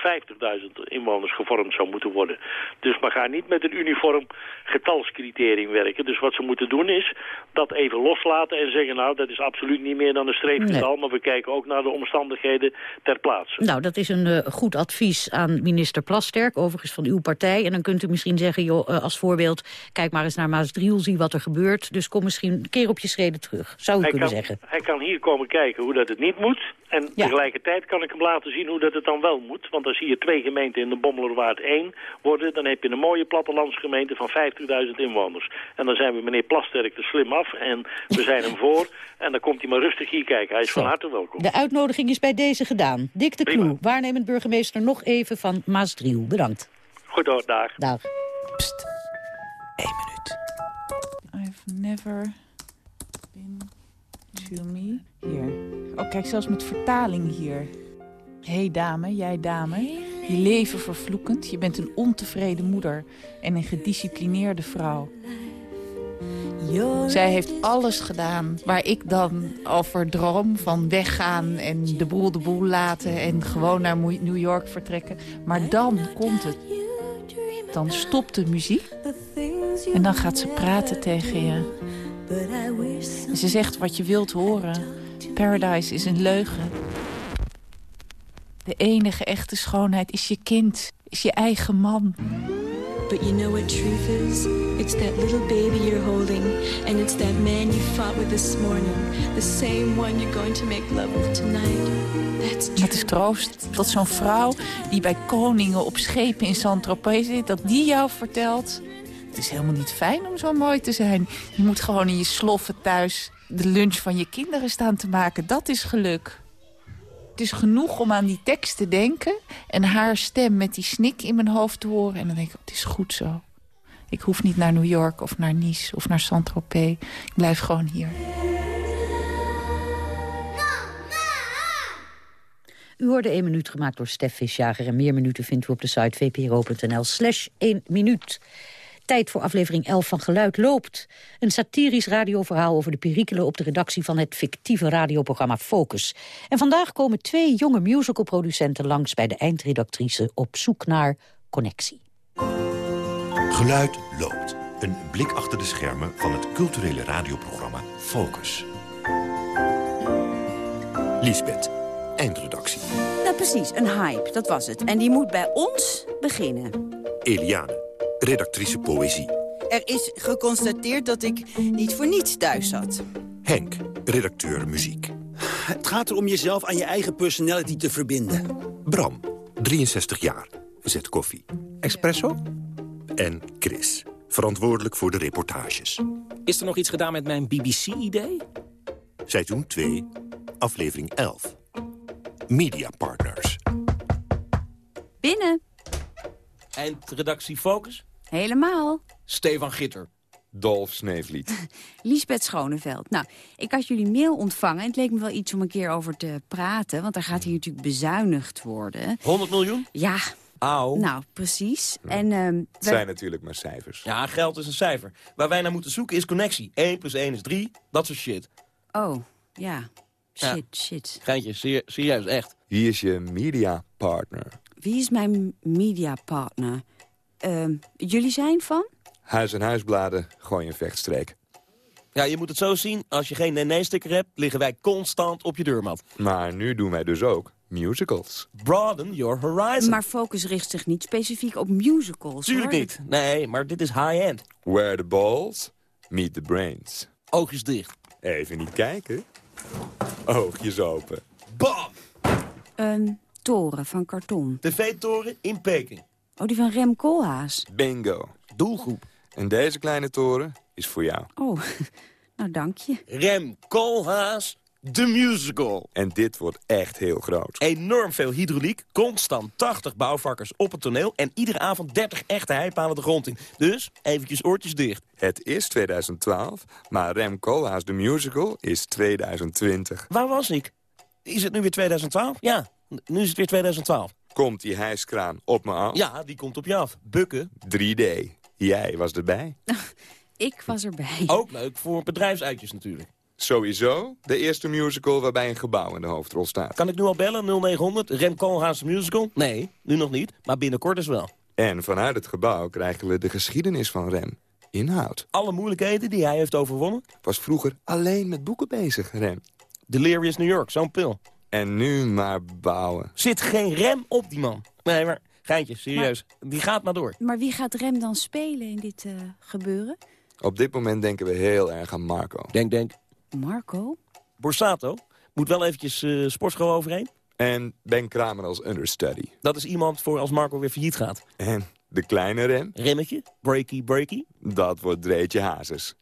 Speaker 23: 150.000 inwoners gevormd zou moeten worden. Dus maar ga niet met een uniform getalscriterium werken. Dus wat ze moeten doen is dat even loslaten en zeggen... nou, dat is absoluut niet meer dan een streefgetal... Nee. maar we kijken ook naar de omstandigheden ter plaatse.
Speaker 21: Nou, dat is een uh, goed advies aan minister Plasterk, overigens van uw partij. En dan kunt u misschien zeggen, joh, uh, als voorbeeld Kijk maar eens naar Maasdriel, zie wat er gebeurt. Dus kom misschien een keer op je schreden terug, zou
Speaker 23: hij
Speaker 21: kunnen
Speaker 23: kan,
Speaker 21: zeggen.
Speaker 23: Hij kan hier komen kijken hoe dat het niet moet. En ja. tegelijkertijd kan ik hem laten zien hoe dat het dan wel moet. Want als hier twee gemeenten in de Bommelerwaard 1 worden... dan heb je een mooie plattelandsgemeente van 50.000 inwoners. En dan zijn we meneer Plasterk er slim af en we zijn hem voor. En dan komt hij maar rustig hier kijken. Hij is Zo. van harte welkom.
Speaker 21: De uitnodiging is bij deze gedaan. Dick de Kloe, waarnemend burgemeester nog even van Maasdriel. Bedankt.
Speaker 23: Goed hoor, dag.
Speaker 21: Dag.
Speaker 24: Pst. Never been to me. Hier. Oh, kijk, zelfs met vertaling hier. Hey, dame, jij dame. Je leven vervloekend. Je bent een ontevreden moeder en een gedisciplineerde vrouw. Zij heeft alles gedaan waar ik dan over droom van weggaan en de boel de boel laten en gewoon naar New York vertrekken. Maar dan komt het. Dan stopt de muziek en dan gaat ze praten tegen je. En ze zegt wat je wilt horen. Paradise is een leugen. De enige echte schoonheid is je kind, is je eigen man.
Speaker 25: But you know what truth is? It's that little baby you're holding. And it's that man you fought with this morning. The same one you're going to make love with tonight. That's true.
Speaker 24: Dat is troost. Dat zo'n vrouw die bij koningen op schepen in Saint-Tropez zit... dat die jou vertelt... Het is helemaal niet fijn om zo mooi te zijn. Je moet gewoon in je sloffen thuis de lunch van je kinderen staan te maken. Dat is geluk. Het is genoeg om aan die tekst te denken... en haar stem met die snik in mijn hoofd te horen. En dan denk ik, het is goed zo. Ik hoef niet naar New York of naar Nice of naar Saint-Tropez. Ik blijf gewoon hier.
Speaker 21: U hoorde 1 minuut gemaakt door Stef Visjager. En meer minuten vindt u op de site vpro.nl slash 1 minuut. Tijd voor aflevering 11 van Geluid loopt. Een satirisch radioverhaal over de perikelen op de redactie van het fictieve radioprogramma Focus. En vandaag komen twee jonge musicalproducenten langs bij de eindredactrice op zoek naar connectie.
Speaker 26: Geluid loopt. Een blik achter de schermen van het culturele radioprogramma Focus. Lisbeth, eindredactie.
Speaker 27: Nou precies, een hype, dat was het. En die moet bij ons beginnen.
Speaker 26: Eliane, redactrice poëzie.
Speaker 28: Er is geconstateerd dat ik niet voor niets thuis zat.
Speaker 26: Henk, redacteur muziek.
Speaker 29: Het gaat erom jezelf aan je eigen personality te verbinden.
Speaker 26: Bram, 63 jaar, zet koffie.
Speaker 30: Espresso?
Speaker 26: En Chris, verantwoordelijk voor de reportages.
Speaker 30: Is er nog iets gedaan met mijn BBC-idee?
Speaker 26: Seizoen 2, aflevering 11. Media Partners.
Speaker 27: Binnen.
Speaker 30: Eindredactie Focus?
Speaker 27: Helemaal.
Speaker 30: Stefan Gitter.
Speaker 31: Dolf Sneevliet.
Speaker 27: Lisbeth Schoneveld. Nou, ik had jullie mail ontvangen. en Het leek me wel iets om een keer over te praten. Want er gaat hier natuurlijk bezuinigd worden.
Speaker 30: 100 miljoen?
Speaker 27: Ja.
Speaker 30: Auw.
Speaker 27: Nou, precies. En, ehm,
Speaker 31: Het
Speaker 27: we-
Speaker 31: zijn natuurlijk maar cijfers.
Speaker 30: Ja, geld is een cijfer. Waar wij naar moeten zoeken is connectie. 1 plus 1 is 3. Dat soort shit.
Speaker 27: Oh, ja. Shit,
Speaker 30: Ja.
Speaker 27: shit.
Speaker 30: Geintje, serie- serieus, echt.
Speaker 31: Wie is je media partner?
Speaker 27: Wie is mijn mediapartner? Ehm jullie zijn van?
Speaker 31: Huis en huisbladen, gooi een vechtstreek.
Speaker 30: Ja, je moet het zo zien. Als je geen nee-sticker hebt, liggen wij constant op je deurmat.
Speaker 31: Maar nu doen wij dus ook musicals.
Speaker 30: Broaden your horizon.
Speaker 27: Maar Focus richt zich niet specifiek op musicals,
Speaker 30: Tuurlijk
Speaker 27: hoor.
Speaker 30: niet. Nee, maar dit is high-end.
Speaker 31: Where the balls, meet the brains.
Speaker 30: Oogjes dicht.
Speaker 31: Even niet kijken. Oogjes open.
Speaker 30: Bam!
Speaker 27: Een toren van karton.
Speaker 30: TV-toren in Peking.
Speaker 27: Oh, die van Rem Koolhaas.
Speaker 31: Bingo.
Speaker 30: Doelgroep.
Speaker 31: En deze kleine toren is voor jou.
Speaker 27: Oh, nou dank je.
Speaker 30: Rem Koolhaas, de musical.
Speaker 31: En dit wordt echt heel groot.
Speaker 30: Enorm veel hydrauliek, constant 80 bouwvakkers op het toneel... en iedere avond 30 echte heipalen de grond in. Dus eventjes oortjes dicht.
Speaker 31: Het is 2012, maar Rem Koolhaas de musical is 2020.
Speaker 30: Waar was ik? Is het nu weer 2012? Ja, nu is het weer 2012.
Speaker 31: Komt die hijskraan op me af?
Speaker 30: Ja, die komt op je af. Bukken.
Speaker 31: 3D. Jij was erbij.
Speaker 27: Ik was erbij.
Speaker 30: Ook leuk voor bedrijfsuitjes natuurlijk.
Speaker 31: Sowieso de eerste musical waarbij een gebouw in de hoofdrol staat.
Speaker 30: Kan ik nu al bellen? 0900 Rem Koolhaas musical? Nee, nu nog niet, maar binnenkort dus wel.
Speaker 31: En vanuit het gebouw krijgen we de geschiedenis van Rem. Inhoud.
Speaker 30: Alle moeilijkheden die hij heeft overwonnen.
Speaker 31: Was vroeger alleen met boeken bezig, Rem.
Speaker 30: Delirious New York, zo'n pil.
Speaker 31: En nu maar bouwen.
Speaker 30: Zit geen rem op die man. Nee, maar geintje, serieus. Die gaat maar door.
Speaker 27: Maar wie gaat Rem dan spelen in dit eh, gebeuren?
Speaker 31: Op dit moment denken we heel erg aan Marco.
Speaker 30: Denk, denk.
Speaker 27: Marco?
Speaker 30: Borsato. Moet wel eventjes eh sportschool overheen.
Speaker 31: En Ben Kramer als understudy.
Speaker 30: Dat is iemand voor als Marco weer failliet gaat.
Speaker 31: En de kleine Rem?
Speaker 30: Remmetje. Breaky, breaky.
Speaker 31: Dat wordt Dreetje Hazes.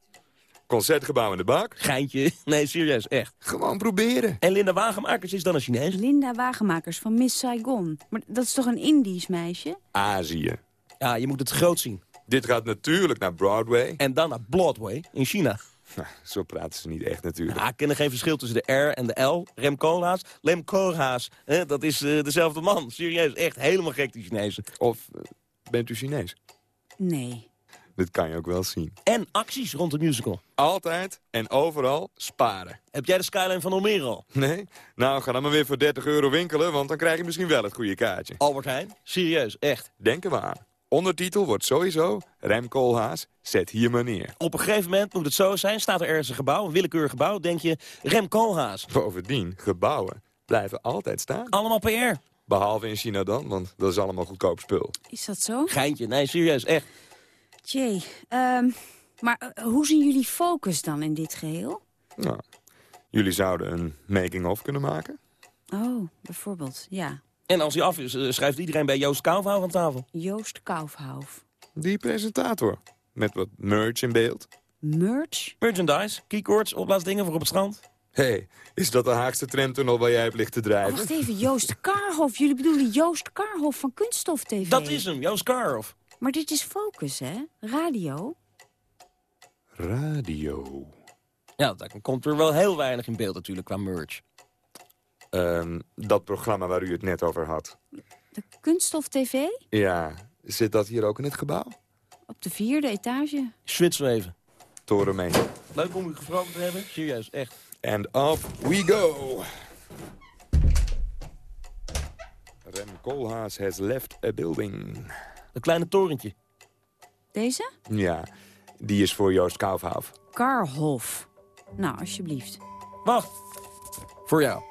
Speaker 31: Concertgebouw in de bak?
Speaker 30: Geintje. Nee, serieus, echt.
Speaker 31: Gewoon proberen.
Speaker 30: En Linda Wagenmakers is dan een Chinees?
Speaker 27: Linda Wagenmakers van Miss Saigon. Maar dat is toch een Indisch meisje?
Speaker 31: Azië.
Speaker 30: Ja, je moet het groot zien.
Speaker 31: Dit gaat natuurlijk naar Broadway.
Speaker 30: En dan naar Broadway in China.
Speaker 31: Nou, zo praten ze niet echt natuurlijk.
Speaker 30: Ja, ik ken er geen verschil tussen de R en de L. Rem Koolhaas, Lem Koolhaas. Hè, dat is eh, dezelfde man. Serieus, echt helemaal gek die Chinezen.
Speaker 31: Of eh, bent u Chinees?
Speaker 27: Nee.
Speaker 31: Dit kan je ook wel zien.
Speaker 30: En acties rond de musical.
Speaker 31: Altijd en overal sparen.
Speaker 30: Heb jij de skyline van Almere al?
Speaker 31: Nee? Nou, ga dan maar weer voor 30 euro winkelen, want dan krijg je misschien wel het goede kaartje.
Speaker 30: Albert Heijn? Serieus, echt.
Speaker 31: Denken we aan. Ondertitel wordt sowieso Rem Koolhaas, zet hier maar neer.
Speaker 30: Op een gegeven moment moet het zo zijn, staat er ergens een gebouw, een willekeurig gebouw, denk je, Rem Koolhaas.
Speaker 31: Bovendien, gebouwen blijven altijd staan.
Speaker 30: Allemaal PR.
Speaker 31: Behalve in China dan, want dat is allemaal goedkoop spul.
Speaker 27: Is dat zo?
Speaker 30: Geintje, nee, serieus, echt.
Speaker 27: Jee, ehm, maar eh, hoe zien jullie focus dan in dit geheel?
Speaker 31: Nou, jullie zouden een making-of kunnen maken?
Speaker 27: Oh, bijvoorbeeld, ja.
Speaker 30: En als hij af is, eh, schrijft iedereen bij Joost Kouwvouw aan tafel.
Speaker 27: Joost Kaufhouf.
Speaker 31: Die presentator. Met wat merch in beeld.
Speaker 27: Merch?
Speaker 30: Merchandise, keycords, opblaasdingen voor op het strand.
Speaker 31: Hé, hey, is dat de Haagse tramtunnel waar jij hebt ligt te drijven?
Speaker 27: Oh, wacht even, Joost Karhoff. Jullie bedoelen Joost Karhoff van Kunststof TV.
Speaker 30: Dat is hem, Joost Karhoff.
Speaker 27: Maar dit is Focus, hè? Radio.
Speaker 31: Radio.
Speaker 30: Ja, daar komt er wel heel weinig in beeld natuurlijk qua merch.
Speaker 31: Um, dat programma waar u het net over had.
Speaker 27: De Kunststof TV?
Speaker 31: Ja, zit dat hier ook in het gebouw?
Speaker 27: Op de vierde etage.
Speaker 30: Switch even.
Speaker 31: Toren mee.
Speaker 30: Leuk om u gesproken te hebben. Serieus, echt.
Speaker 31: And off we go. Rem Koolhaas has left a building.
Speaker 30: Een kleine torentje.
Speaker 27: Deze?
Speaker 31: Ja, die is voor Joost Kaufhof.
Speaker 27: Karhoff. Nou, alsjeblieft.
Speaker 30: Wacht. Voor jou.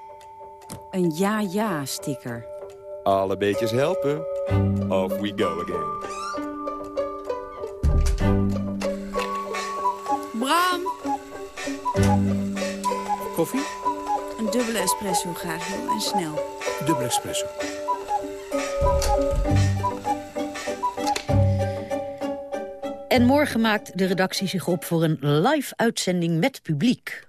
Speaker 27: Een ja-ja-sticker.
Speaker 31: Alle beetjes helpen. Off we go again.
Speaker 27: Bram!
Speaker 32: Koffie?
Speaker 27: Een dubbele espresso graag, joh. En snel.
Speaker 32: Dubbele espresso.
Speaker 21: En morgen maakt de redactie zich op voor een live-uitzending met publiek.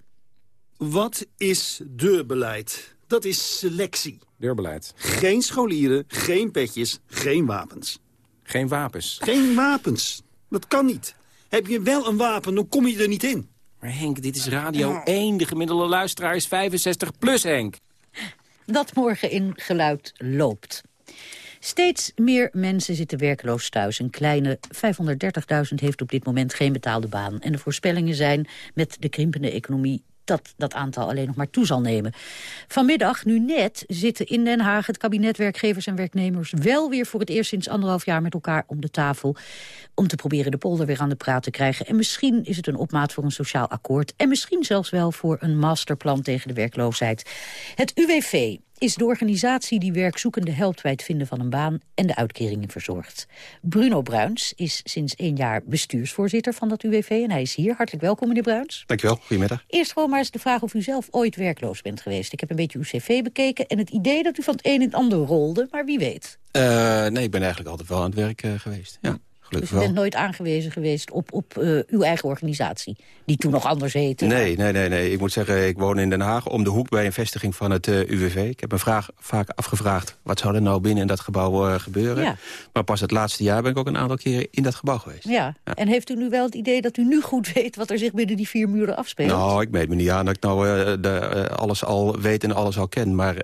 Speaker 32: Wat is deurbeleid? Dat is selectie.
Speaker 33: Deurbeleid.
Speaker 32: Geen scholieren, geen petjes, geen wapens.
Speaker 33: Geen wapens.
Speaker 32: Geen wapens. Dat kan niet. Heb je wel een wapen, dan kom je er niet in.
Speaker 33: Maar Henk, dit is Radio 1. De gemiddelde luisteraar is 65 plus, Henk.
Speaker 21: Dat morgen in geluid loopt. Steeds meer mensen zitten werkloos thuis. Een kleine 530.000 heeft op dit moment geen betaalde baan. En de voorspellingen zijn met de krimpende economie dat dat aantal alleen nog maar toe zal nemen. Vanmiddag, nu net, zitten in Den Haag het kabinet werkgevers en werknemers... wel weer voor het eerst sinds anderhalf jaar met elkaar om de tafel... om te proberen de polder weer aan de praat te krijgen. En misschien is het een opmaat voor een sociaal akkoord... en misschien zelfs wel voor een masterplan tegen de werkloosheid. Het UWV is de organisatie die werkzoekenden helpt bij het vinden van een baan en de uitkeringen verzorgt. Bruno Bruins is sinds één jaar bestuursvoorzitter van dat UWV en hij is hier. Hartelijk welkom, meneer Bruins.
Speaker 34: Dankjewel, goedemiddag.
Speaker 21: Eerst gewoon maar eens de vraag of u zelf ooit werkloos bent geweest. Ik heb een beetje uw cv bekeken en het idee dat u van het een in het ander rolde, maar wie weet.
Speaker 34: Uh, nee, ik ben eigenlijk altijd wel aan het werk uh, geweest, ja.
Speaker 21: Dus u bent nooit aangewezen geweest op, op uh, uw eigen organisatie, die toen nog anders heette?
Speaker 34: Nee, nee, nee, nee. Ik moet zeggen, ik woon in Den Haag om de hoek bij een vestiging van het uh, UWV. Ik heb me vraag, vaak afgevraagd, wat zou er nou binnen in dat gebouw uh, gebeuren? Ja. Maar pas het laatste jaar ben ik ook een aantal keren in dat gebouw geweest.
Speaker 21: Ja. ja. En heeft u nu wel het idee dat u nu goed weet wat er zich binnen die vier muren afspeelt?
Speaker 34: Nou, ik meet me niet aan dat ik nou de, alles al weet en alles al ken. Maar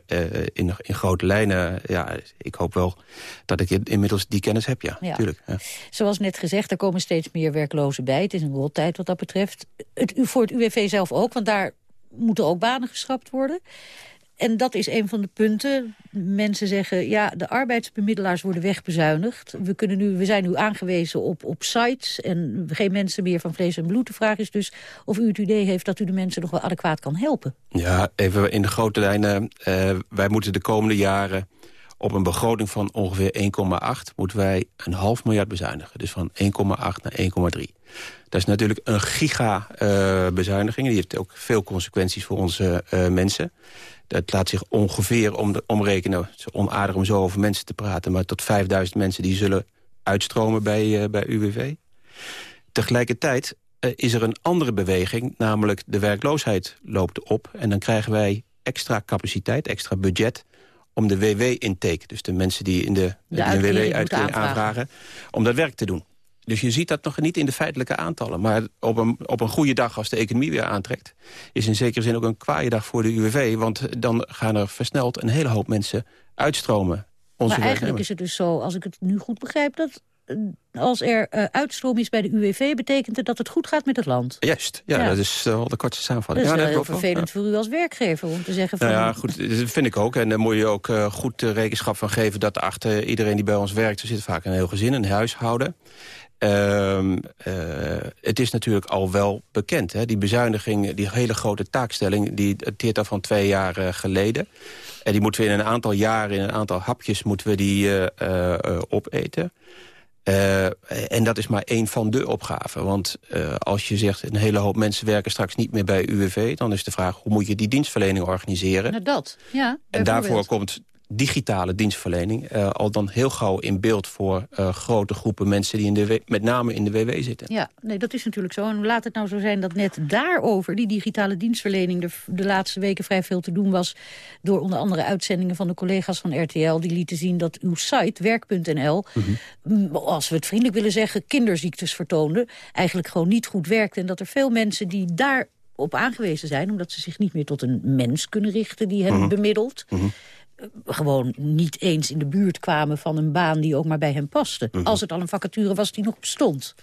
Speaker 34: in, in grote lijnen, ja, ik hoop wel dat ik inmiddels die kennis heb, ja. ja. Tuurlijk, ja.
Speaker 21: Zoals net gezegd, er komen steeds meer werklozen bij. Het is een rottijd wat dat betreft. Het, voor het UWV zelf ook, want daar moeten ook banen geschrapt worden. En dat is een van de punten. Mensen zeggen, ja, de arbeidsbemiddelaars worden wegbezuinigd. We, kunnen nu, we zijn nu aangewezen op, op sites en geen mensen meer van vlees en bloed. De vraag is dus of u het idee heeft dat u de mensen nog wel adequaat kan helpen.
Speaker 34: Ja, even in de grote lijnen. Uh, wij moeten de komende jaren op een begroting van ongeveer 1,8 moeten wij een half miljard bezuinigen. Dus van 1,8 naar 1,3. Dat is natuurlijk een giga-bezuiniging. Uh, die heeft ook veel consequenties voor onze uh, mensen. Dat laat zich ongeveer om de, omrekenen. Het is onaardig om zo over mensen te praten... maar tot 5000 mensen die zullen uitstromen bij, uh, bij UWV. Tegelijkertijd is er een andere beweging, namelijk de werkloosheid loopt op. En dan krijgen wij extra capaciteit, extra budget om de WW-intake, dus de mensen die in de,
Speaker 21: de,
Speaker 34: de WW-uitkering aanvragen, om dat werk te doen. Dus je ziet dat nog niet in de feitelijke aantallen. Maar op een, op een goede dag, als de economie weer aantrekt... is in zekere zin ook een kwaaie dag voor de UWV. Want dan gaan er versneld een hele hoop mensen uitstromen. Onze
Speaker 21: maar eigenlijk is het dus zo, als ik het nu goed begrijp... dat als er uh, uitstroom is bij de UWV... betekent het dat het goed gaat met het land.
Speaker 34: Juist, ja, ja. dat is wel uh, de kortste samenvatting.
Speaker 21: Dat is
Speaker 34: ja,
Speaker 21: heel vervelend voor u als werkgever om te zeggen... Van...
Speaker 34: Nou ja, goed, dat vind ik ook. En daar moet je ook uh, goed rekenschap van geven... dat achter iedereen die bij ons werkt... er zit vaak een heel gezin, een huishouden. Uh, het is natuurlijk al wel bekend. Hè? Die bezuiniging, die hele grote taakstelling... die dateert al van twee jaar uh, geleden. En die moeten we in een aantal jaren, in een aantal hapjes... moeten we die opeten. Uh, en dat is maar één van de opgaven. Want uh, als je zegt, een hele hoop mensen werken straks niet meer bij UWV... dan is de vraag, hoe moet je die dienstverlening organiseren?
Speaker 21: Nou dat, ja.
Speaker 34: En daarvoor komt digitale dienstverlening... Eh, al dan heel gauw in beeld voor eh, grote groepen mensen... die in de met name in de WW zitten.
Speaker 21: Ja, nee, dat is natuurlijk zo. En laat het nou zo zijn dat net daarover... die digitale dienstverlening de, de laatste weken vrij veel te doen was... door onder andere uitzendingen van de collega's van RTL... die lieten zien dat uw site, werk.nl... Mm, als we het vriendelijk willen zeggen, kinderziektes vertoonde... eigenlijk gewoon niet goed werkte. En dat er veel mensen die daar op aangewezen zijn... omdat ze zich niet meer tot een mens kunnen richten die hen
Speaker 34: Mhm.
Speaker 21: bemiddelt... gewoon niet eens in de buurt kwamen van een baan die ook maar bij hen paste. Als het al een vacature was die nog bestond.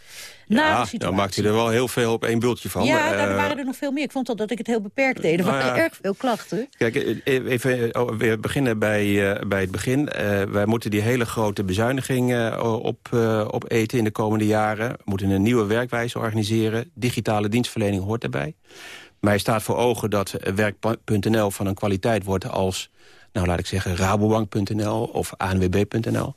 Speaker 21: Na
Speaker 34: Ja, dan maakt hij er wel heel veel op één bultje van.
Speaker 21: Ja,
Speaker 34: Eh,
Speaker 21: nou, er waren er nog veel meer. Ik vond al dat ik het heel beperkt deed. Er
Speaker 34: Nou
Speaker 21: waren
Speaker 34: ja.
Speaker 21: erg veel klachten.
Speaker 34: Kijk, eh, even eh, oh, weer beginnen bij, eh, bij het begin. Eh, wij moeten die hele grote bezuiniging eh, op, eh, opeten in de komende jaren. We moeten een nieuwe werkwijze organiseren. Digitale dienstverlening hoort daarbij. Mij staat voor ogen dat eh, werk.nl van een kwaliteit wordt als... nou laat ik zeggen rabobank.nl of anwb.nl.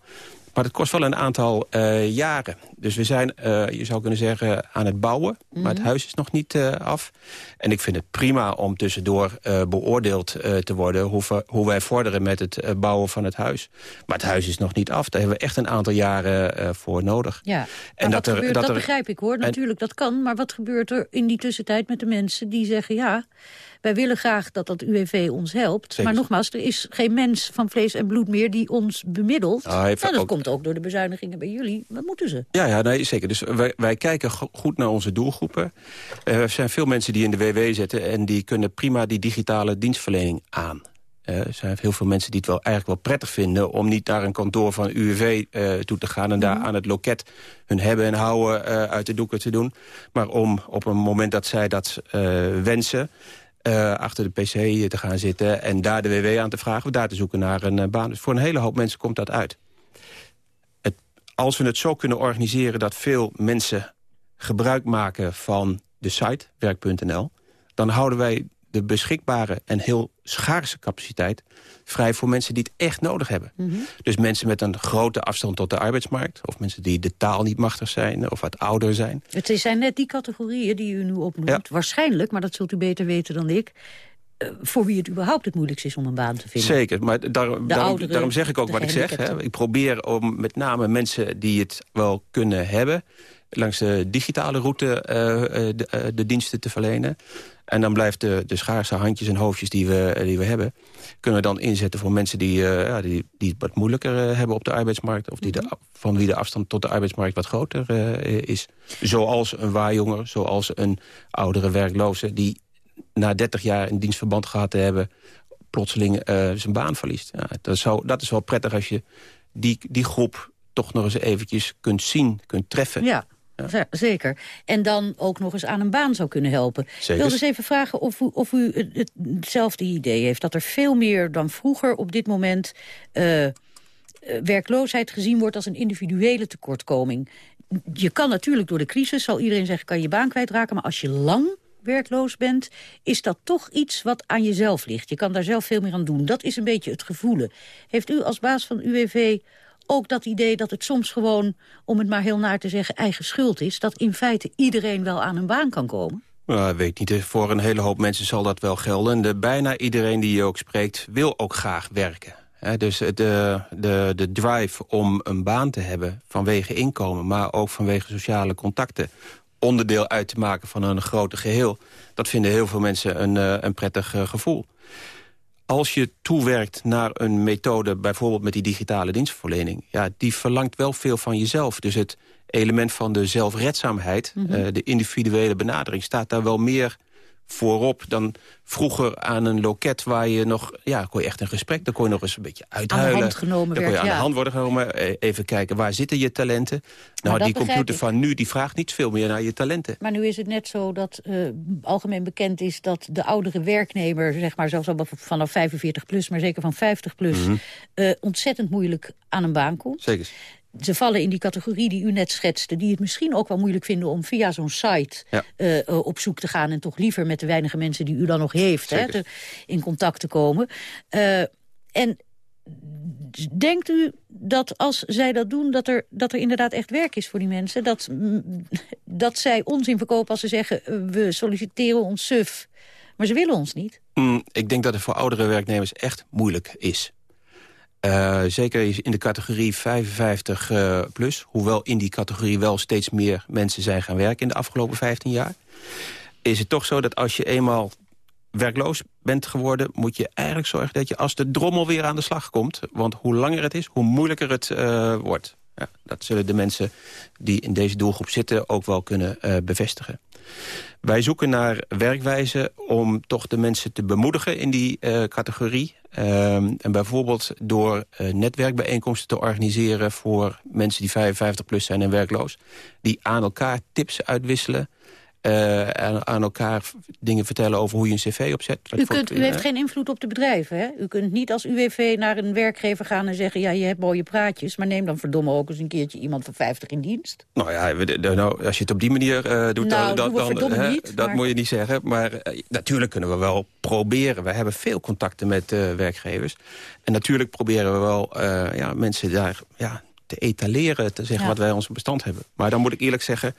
Speaker 34: Maar dat kost wel een aantal eh, jaren. Dus we zijn, eh, je zou kunnen zeggen, aan het bouwen. Maar het huis is nog niet eh, af. En ik vind het prima om tussendoor beoordeeld te worden... Hoe, we- hoe wij vorderen met het bouwen van het huis. Maar het huis is nog niet af. Daar hebben we echt een aantal jaren voor nodig.
Speaker 21: Ja, maar
Speaker 34: En dat er-
Speaker 21: gebeurt,
Speaker 34: dat
Speaker 21: dat,
Speaker 34: er-
Speaker 21: begrijp ik hoor.
Speaker 34: en-
Speaker 21: Natuurlijk, dat kan. Maar wat gebeurt er in die tussentijd met de mensen die zeggen... ja, wij willen graag dat dat UWV ons helpt.
Speaker 34: Zeker.
Speaker 21: Maar nogmaals, er is geen mens van vlees en bloed meer die ons bemiddelt.
Speaker 34: Nou,
Speaker 21: en dat
Speaker 34: ook-
Speaker 21: komt ook door de bezuinigingen bij jullie. Wat moeten ze?
Speaker 34: Ja, ja nee, zeker. Dus wij, wij kijken go- goed naar onze doelgroepen. Eh, er zijn veel mensen die in de WW zitten... en die kunnen prima die digitale dienstverlening aan. Eh, er zijn heel veel mensen die het wel eigenlijk wel prettig vinden... om niet naar een kantoor van UWV eh, toe te gaan... en daar aan het loket hun hebben en houden uit de doeken te doen. Maar om op een moment dat zij dat wensen... eh, achter de pc te gaan zitten en daar de WW aan te vragen... of daar te zoeken naar een eh, baan. Dus voor een hele hoop mensen komt dat uit als we het zo kunnen organiseren dat veel mensen gebruik maken van de site werk.nl... dan houden wij de beschikbare en heel schaarse capaciteit vrij voor mensen die het echt nodig hebben. Dus mensen met een grote afstand tot de arbeidsmarkt... of mensen die de taal niet machtig zijn of wat ouder zijn.
Speaker 21: Het zijn net die categorieën die u nu opnoemt. Waarschijnlijk, maar dat zult u beter weten dan ik... eh, voor wie het überhaupt het moeilijkst is om een baan te vinden.
Speaker 34: Zeker, maar daar, daarom,
Speaker 21: ouderen,
Speaker 34: daarom zeg ik ook wat ik zeg. Hè. Ik probeer om met name mensen die het wel kunnen hebben... langs de digitale route eh, eh, de, de diensten te verlenen. En dan blijft de, de schaarse handjes en hoofdjes die we, die we hebben... kunnen we dan inzetten voor mensen die, die, die het wat moeilijker hebben op de arbeidsmarkt... of die de, van wie de afstand tot de arbeidsmarkt wat groter is. Zoals een waarjonger, zoals een oudere werkloze... die na 30 jaar een dienstverband gehad te hebben... plotseling eh, zijn baan verliest. Ja, dat, is wel, dat is wel prettig als je die, die groep toch nog eens eventjes kunt zien, kunt treffen.
Speaker 21: Ja, zeker. En dan ook nog eens aan een baan zou kunnen helpen. Ik
Speaker 34: Zeker.
Speaker 21: wilde eens even vragen of u, of u het- het- hetzelfde idee heeft... dat er veel meer dan vroeger op dit moment... eh, eh, werkloosheid gezien wordt als een individuele tekortkoming. Je kan natuurlijk door de crisis, zal iedereen zeggen... kan je baan kwijtraken, maar als je lang werkloos bent... is dat toch iets wat aan jezelf ligt. Je kan daar zelf veel meer aan doen. Dat is een beetje het gevoelen. Heeft u als baas van UWV ook dat idee dat het soms gewoon... om het maar heel naar te zeggen, eigen schuld is... dat in feite iedereen wel aan een baan kan komen?
Speaker 34: Nou, weet niet, eh, voor een hele hoop mensen zal dat wel gelden. En de, bijna iedereen die je ook spreekt wil ook graag werken. Dus de, de, de drive om een baan te hebben vanwege inkomen... maar ook vanwege sociale contacten... onderdeel uit te maken van een groter geheel... dat vinden heel veel mensen een, eh, een prettig eh, gevoel. Als je toewerkt naar een methode, bijvoorbeeld met die digitale dienstverlening... Ja, die verlangt wel veel van jezelf. Dus het element van de zelfredzaamheid,
Speaker 21: Mhm.
Speaker 34: eh, de individuele benadering... staat daar wel meer voorop dan vroeger aan een loket... waar je nog, ja, kon je echt een gesprek, dan kon je nog eens een beetje uithuilen.
Speaker 21: hand genomen
Speaker 34: Dan kon
Speaker 21: werd,
Speaker 34: je aan
Speaker 21: ja.
Speaker 34: de hand worden genomen, eh, even kijken, waar zitten je talenten? Nou, die computer van nu, die vraagt niet veel meer naar je talenten.
Speaker 21: Maar nu is het net zo dat eh, algemeen bekend is... dat de oudere werknemer, zeg maar zelfs al vanaf 45 plus... maar zeker van 50 plus, eh, ontzettend moeilijk aan een baan komt.
Speaker 34: Zeker.
Speaker 21: Ze vallen in die categorie die u net schetste... die het misschien ook wel moeilijk vinden om via zo'n site
Speaker 34: Ja.
Speaker 21: eh, eh, op zoek te gaan... en toch liever met de weinige mensen die u dan nog heeft hè, te- in contact te komen. Eh, en denkt u dat als zij dat doen, dat er, dat er inderdaad echt werk is voor die mensen? Dat, dat zij onzin verkopen als ze zeggen... we solliciteren ons suf, maar ze willen ons niet?
Speaker 34: Mm, ik denk dat het voor oudere werknemers echt moeilijk is. Uh, zeker in de categorie 55 uh, plus. Hoewel in die categorie wel steeds meer mensen zijn gaan werken in de afgelopen 15 jaar. Is het toch zo dat als je eenmaal werkloos bent geworden... moet je eigenlijk zorgen dat je als de drommel weer aan de slag komt. Want hoe langer het is, hoe moeilijker het uh, wordt. Ja, dat zullen de mensen die in deze doelgroep zitten ook wel kunnen bevestigen. Wij zoeken naar werkwijzen om toch de mensen te bemoedigen in die uh, categorie. Um, en bijvoorbeeld door uh, netwerkbijeenkomsten te organiseren... voor mensen die 55 plus zijn en werkloos. Die aan elkaar tips uitwisselen uh, aan, aan, elkaar dingen vertellen over hoe je een cv opzet.
Speaker 21: U, kunt, u heeft geen invloed op de bedrijven, hè? U kunt niet als UWV naar een werkgever gaan en zeggen... ja, je hebt mooie praatjes, maar neem dan verdomme ook eens een keertje iemand van 50 in dienst.
Speaker 34: Nou ja, nou, als je het op die manier uh, doet,
Speaker 21: nou,
Speaker 34: dan, dan,
Speaker 21: dan
Speaker 34: hè,
Speaker 21: niet,
Speaker 34: dat
Speaker 21: maar...
Speaker 34: moet je niet zeggen. Maar uh, natuurlijk kunnen we wel proberen. We hebben veel contacten met werkgevers. En natuurlijk proberen we wel ja, mensen daar... Ja, te etaleren, te zeggen ja. wat wij ons bestand hebben. Maar dan moet ik eerlijk zeggen,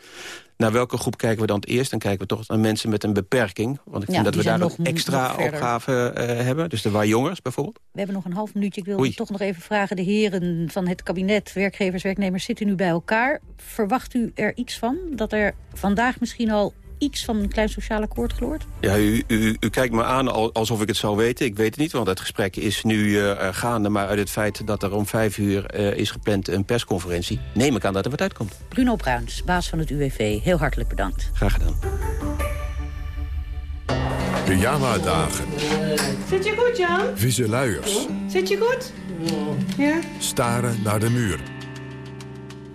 Speaker 34: naar welke groep kijken we dan het eerst? Dan kijken we toch naar mensen met een beperking. Want ik
Speaker 21: ja,
Speaker 34: vind dat we daar
Speaker 21: nog,
Speaker 34: extra opgave uh, hebben. Dus de waarjongers bijvoorbeeld.
Speaker 21: We hebben nog een half minuutje. Ik wil toch nog even vragen. De heren van het kabinet, werkgevers, werknemers... zitten nu bij elkaar. Verwacht u er iets van? Dat er vandaag misschien al iets van een klein sociaal akkoord gehoord?
Speaker 34: Ja, u, u, u, kijkt me aan alsof ik het zou weten. Ik weet het niet, want het gesprek is nu uh, gaande. Maar uit het feit dat er om vijf uur uh, is gepland een persconferentie... neem ik aan dat er wat uitkomt.
Speaker 21: Bruno Bruins, baas van het UWV. Heel hartelijk bedankt.
Speaker 34: Graag gedaan.
Speaker 1: Pyjama-dagen.
Speaker 35: Zit je goed, Jan?
Speaker 1: Vieze luiers.
Speaker 35: Zit je goed? Ja.
Speaker 1: Staren naar de muur.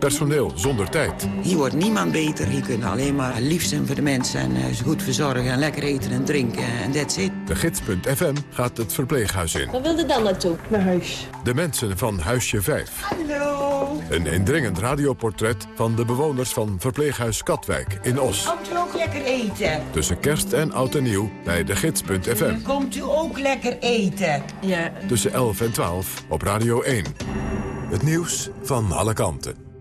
Speaker 1: Personeel zonder tijd.
Speaker 36: Hier wordt niemand beter. Hier kunnen alleen maar lief zijn voor de mensen... en uh, ze goed verzorgen en lekker eten en drinken en that's it.
Speaker 1: De gids.fm gaat het verpleeghuis in.
Speaker 35: Waar wilde dan naartoe? Naar huis.
Speaker 1: De mensen van Huisje 5.
Speaker 35: Hallo.
Speaker 1: Een indringend radioportret van de bewoners van verpleeghuis Katwijk in Os.
Speaker 35: Komt u ook lekker eten?
Speaker 1: Tussen kerst en oud en nieuw bij de gids.fm.
Speaker 35: Komt u ook lekker eten? Ja.
Speaker 1: Tussen 11 en 12 op Radio 1. Het nieuws van alle kanten.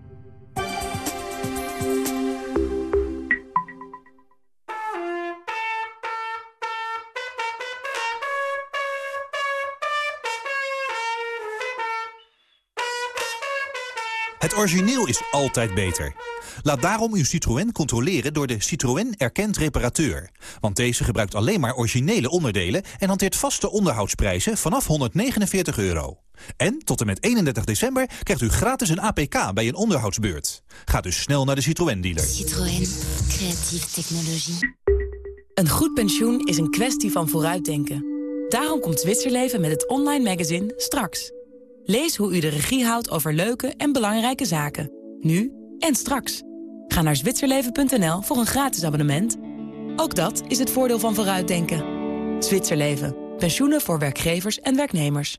Speaker 37: Het origineel is altijd beter. Laat daarom uw Citroën controleren door de Citroën Erkend Reparateur. Want deze gebruikt alleen maar originele onderdelen... en hanteert vaste onderhoudsprijzen vanaf 149 euro. En tot en met 31 december krijgt u gratis een APK bij een onderhoudsbeurt. Ga dus snel naar de Citroën-dealer.
Speaker 38: Citroën. Creatieve technologie.
Speaker 39: Een goed pensioen is een kwestie van vooruitdenken. Daarom komt Zwitserleven met het online magazine Straks... Lees hoe u de regie houdt over leuke en belangrijke zaken. Nu en straks. Ga naar zwitserleven.nl voor een gratis abonnement. Ook dat is het voordeel van vooruitdenken. Zwitserleven. Pensioenen voor werkgevers en werknemers.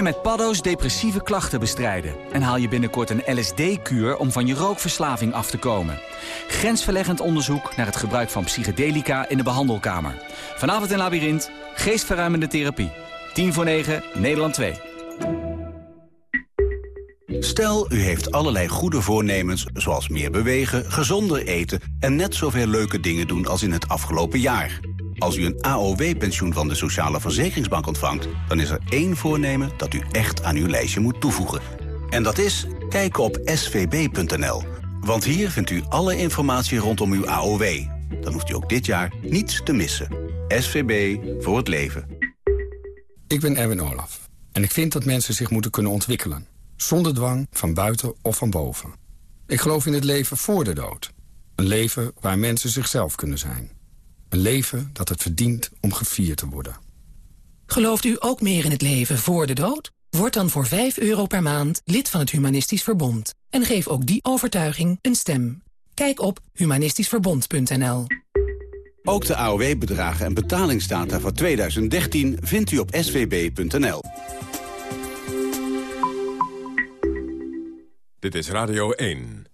Speaker 40: Je met paddo's depressieve klachten bestrijden... en haal je binnenkort een LSD-kuur om van je rookverslaving af te komen. Grensverleggend onderzoek naar het gebruik van psychedelica in de behandelkamer. Vanavond in Labyrinth, geestverruimende therapie. 10 voor 9, Nederland 2.
Speaker 41: Stel, u heeft allerlei goede voornemens, zoals meer bewegen, gezonder eten... en net zoveel leuke dingen doen als in het afgelopen jaar... Als u een AOW-pensioen van de Sociale Verzekeringsbank ontvangt... dan is er één voornemen dat u echt aan uw lijstje moet toevoegen. En dat is kijken op svb.nl. Want hier vindt u alle informatie rondom uw AOW. Dan hoeft u ook dit jaar niets te missen. SVB voor het leven.
Speaker 42: Ik ben Erwin Olaf. En ik vind dat mensen zich moeten kunnen ontwikkelen. Zonder dwang, van buiten of van boven. Ik geloof in het leven voor de dood. Een leven waar mensen zichzelf kunnen zijn. Een leven dat het verdient om gevierd te worden.
Speaker 43: Gelooft u ook meer in het leven voor de dood? Word dan voor 5 euro per maand lid van het Humanistisch Verbond. En geef ook die overtuiging een stem. Kijk op humanistischverbond.nl
Speaker 41: Ook de AOW-bedragen en betalingsdata voor 2013 vindt u op svb.nl.
Speaker 1: Dit is Radio 1.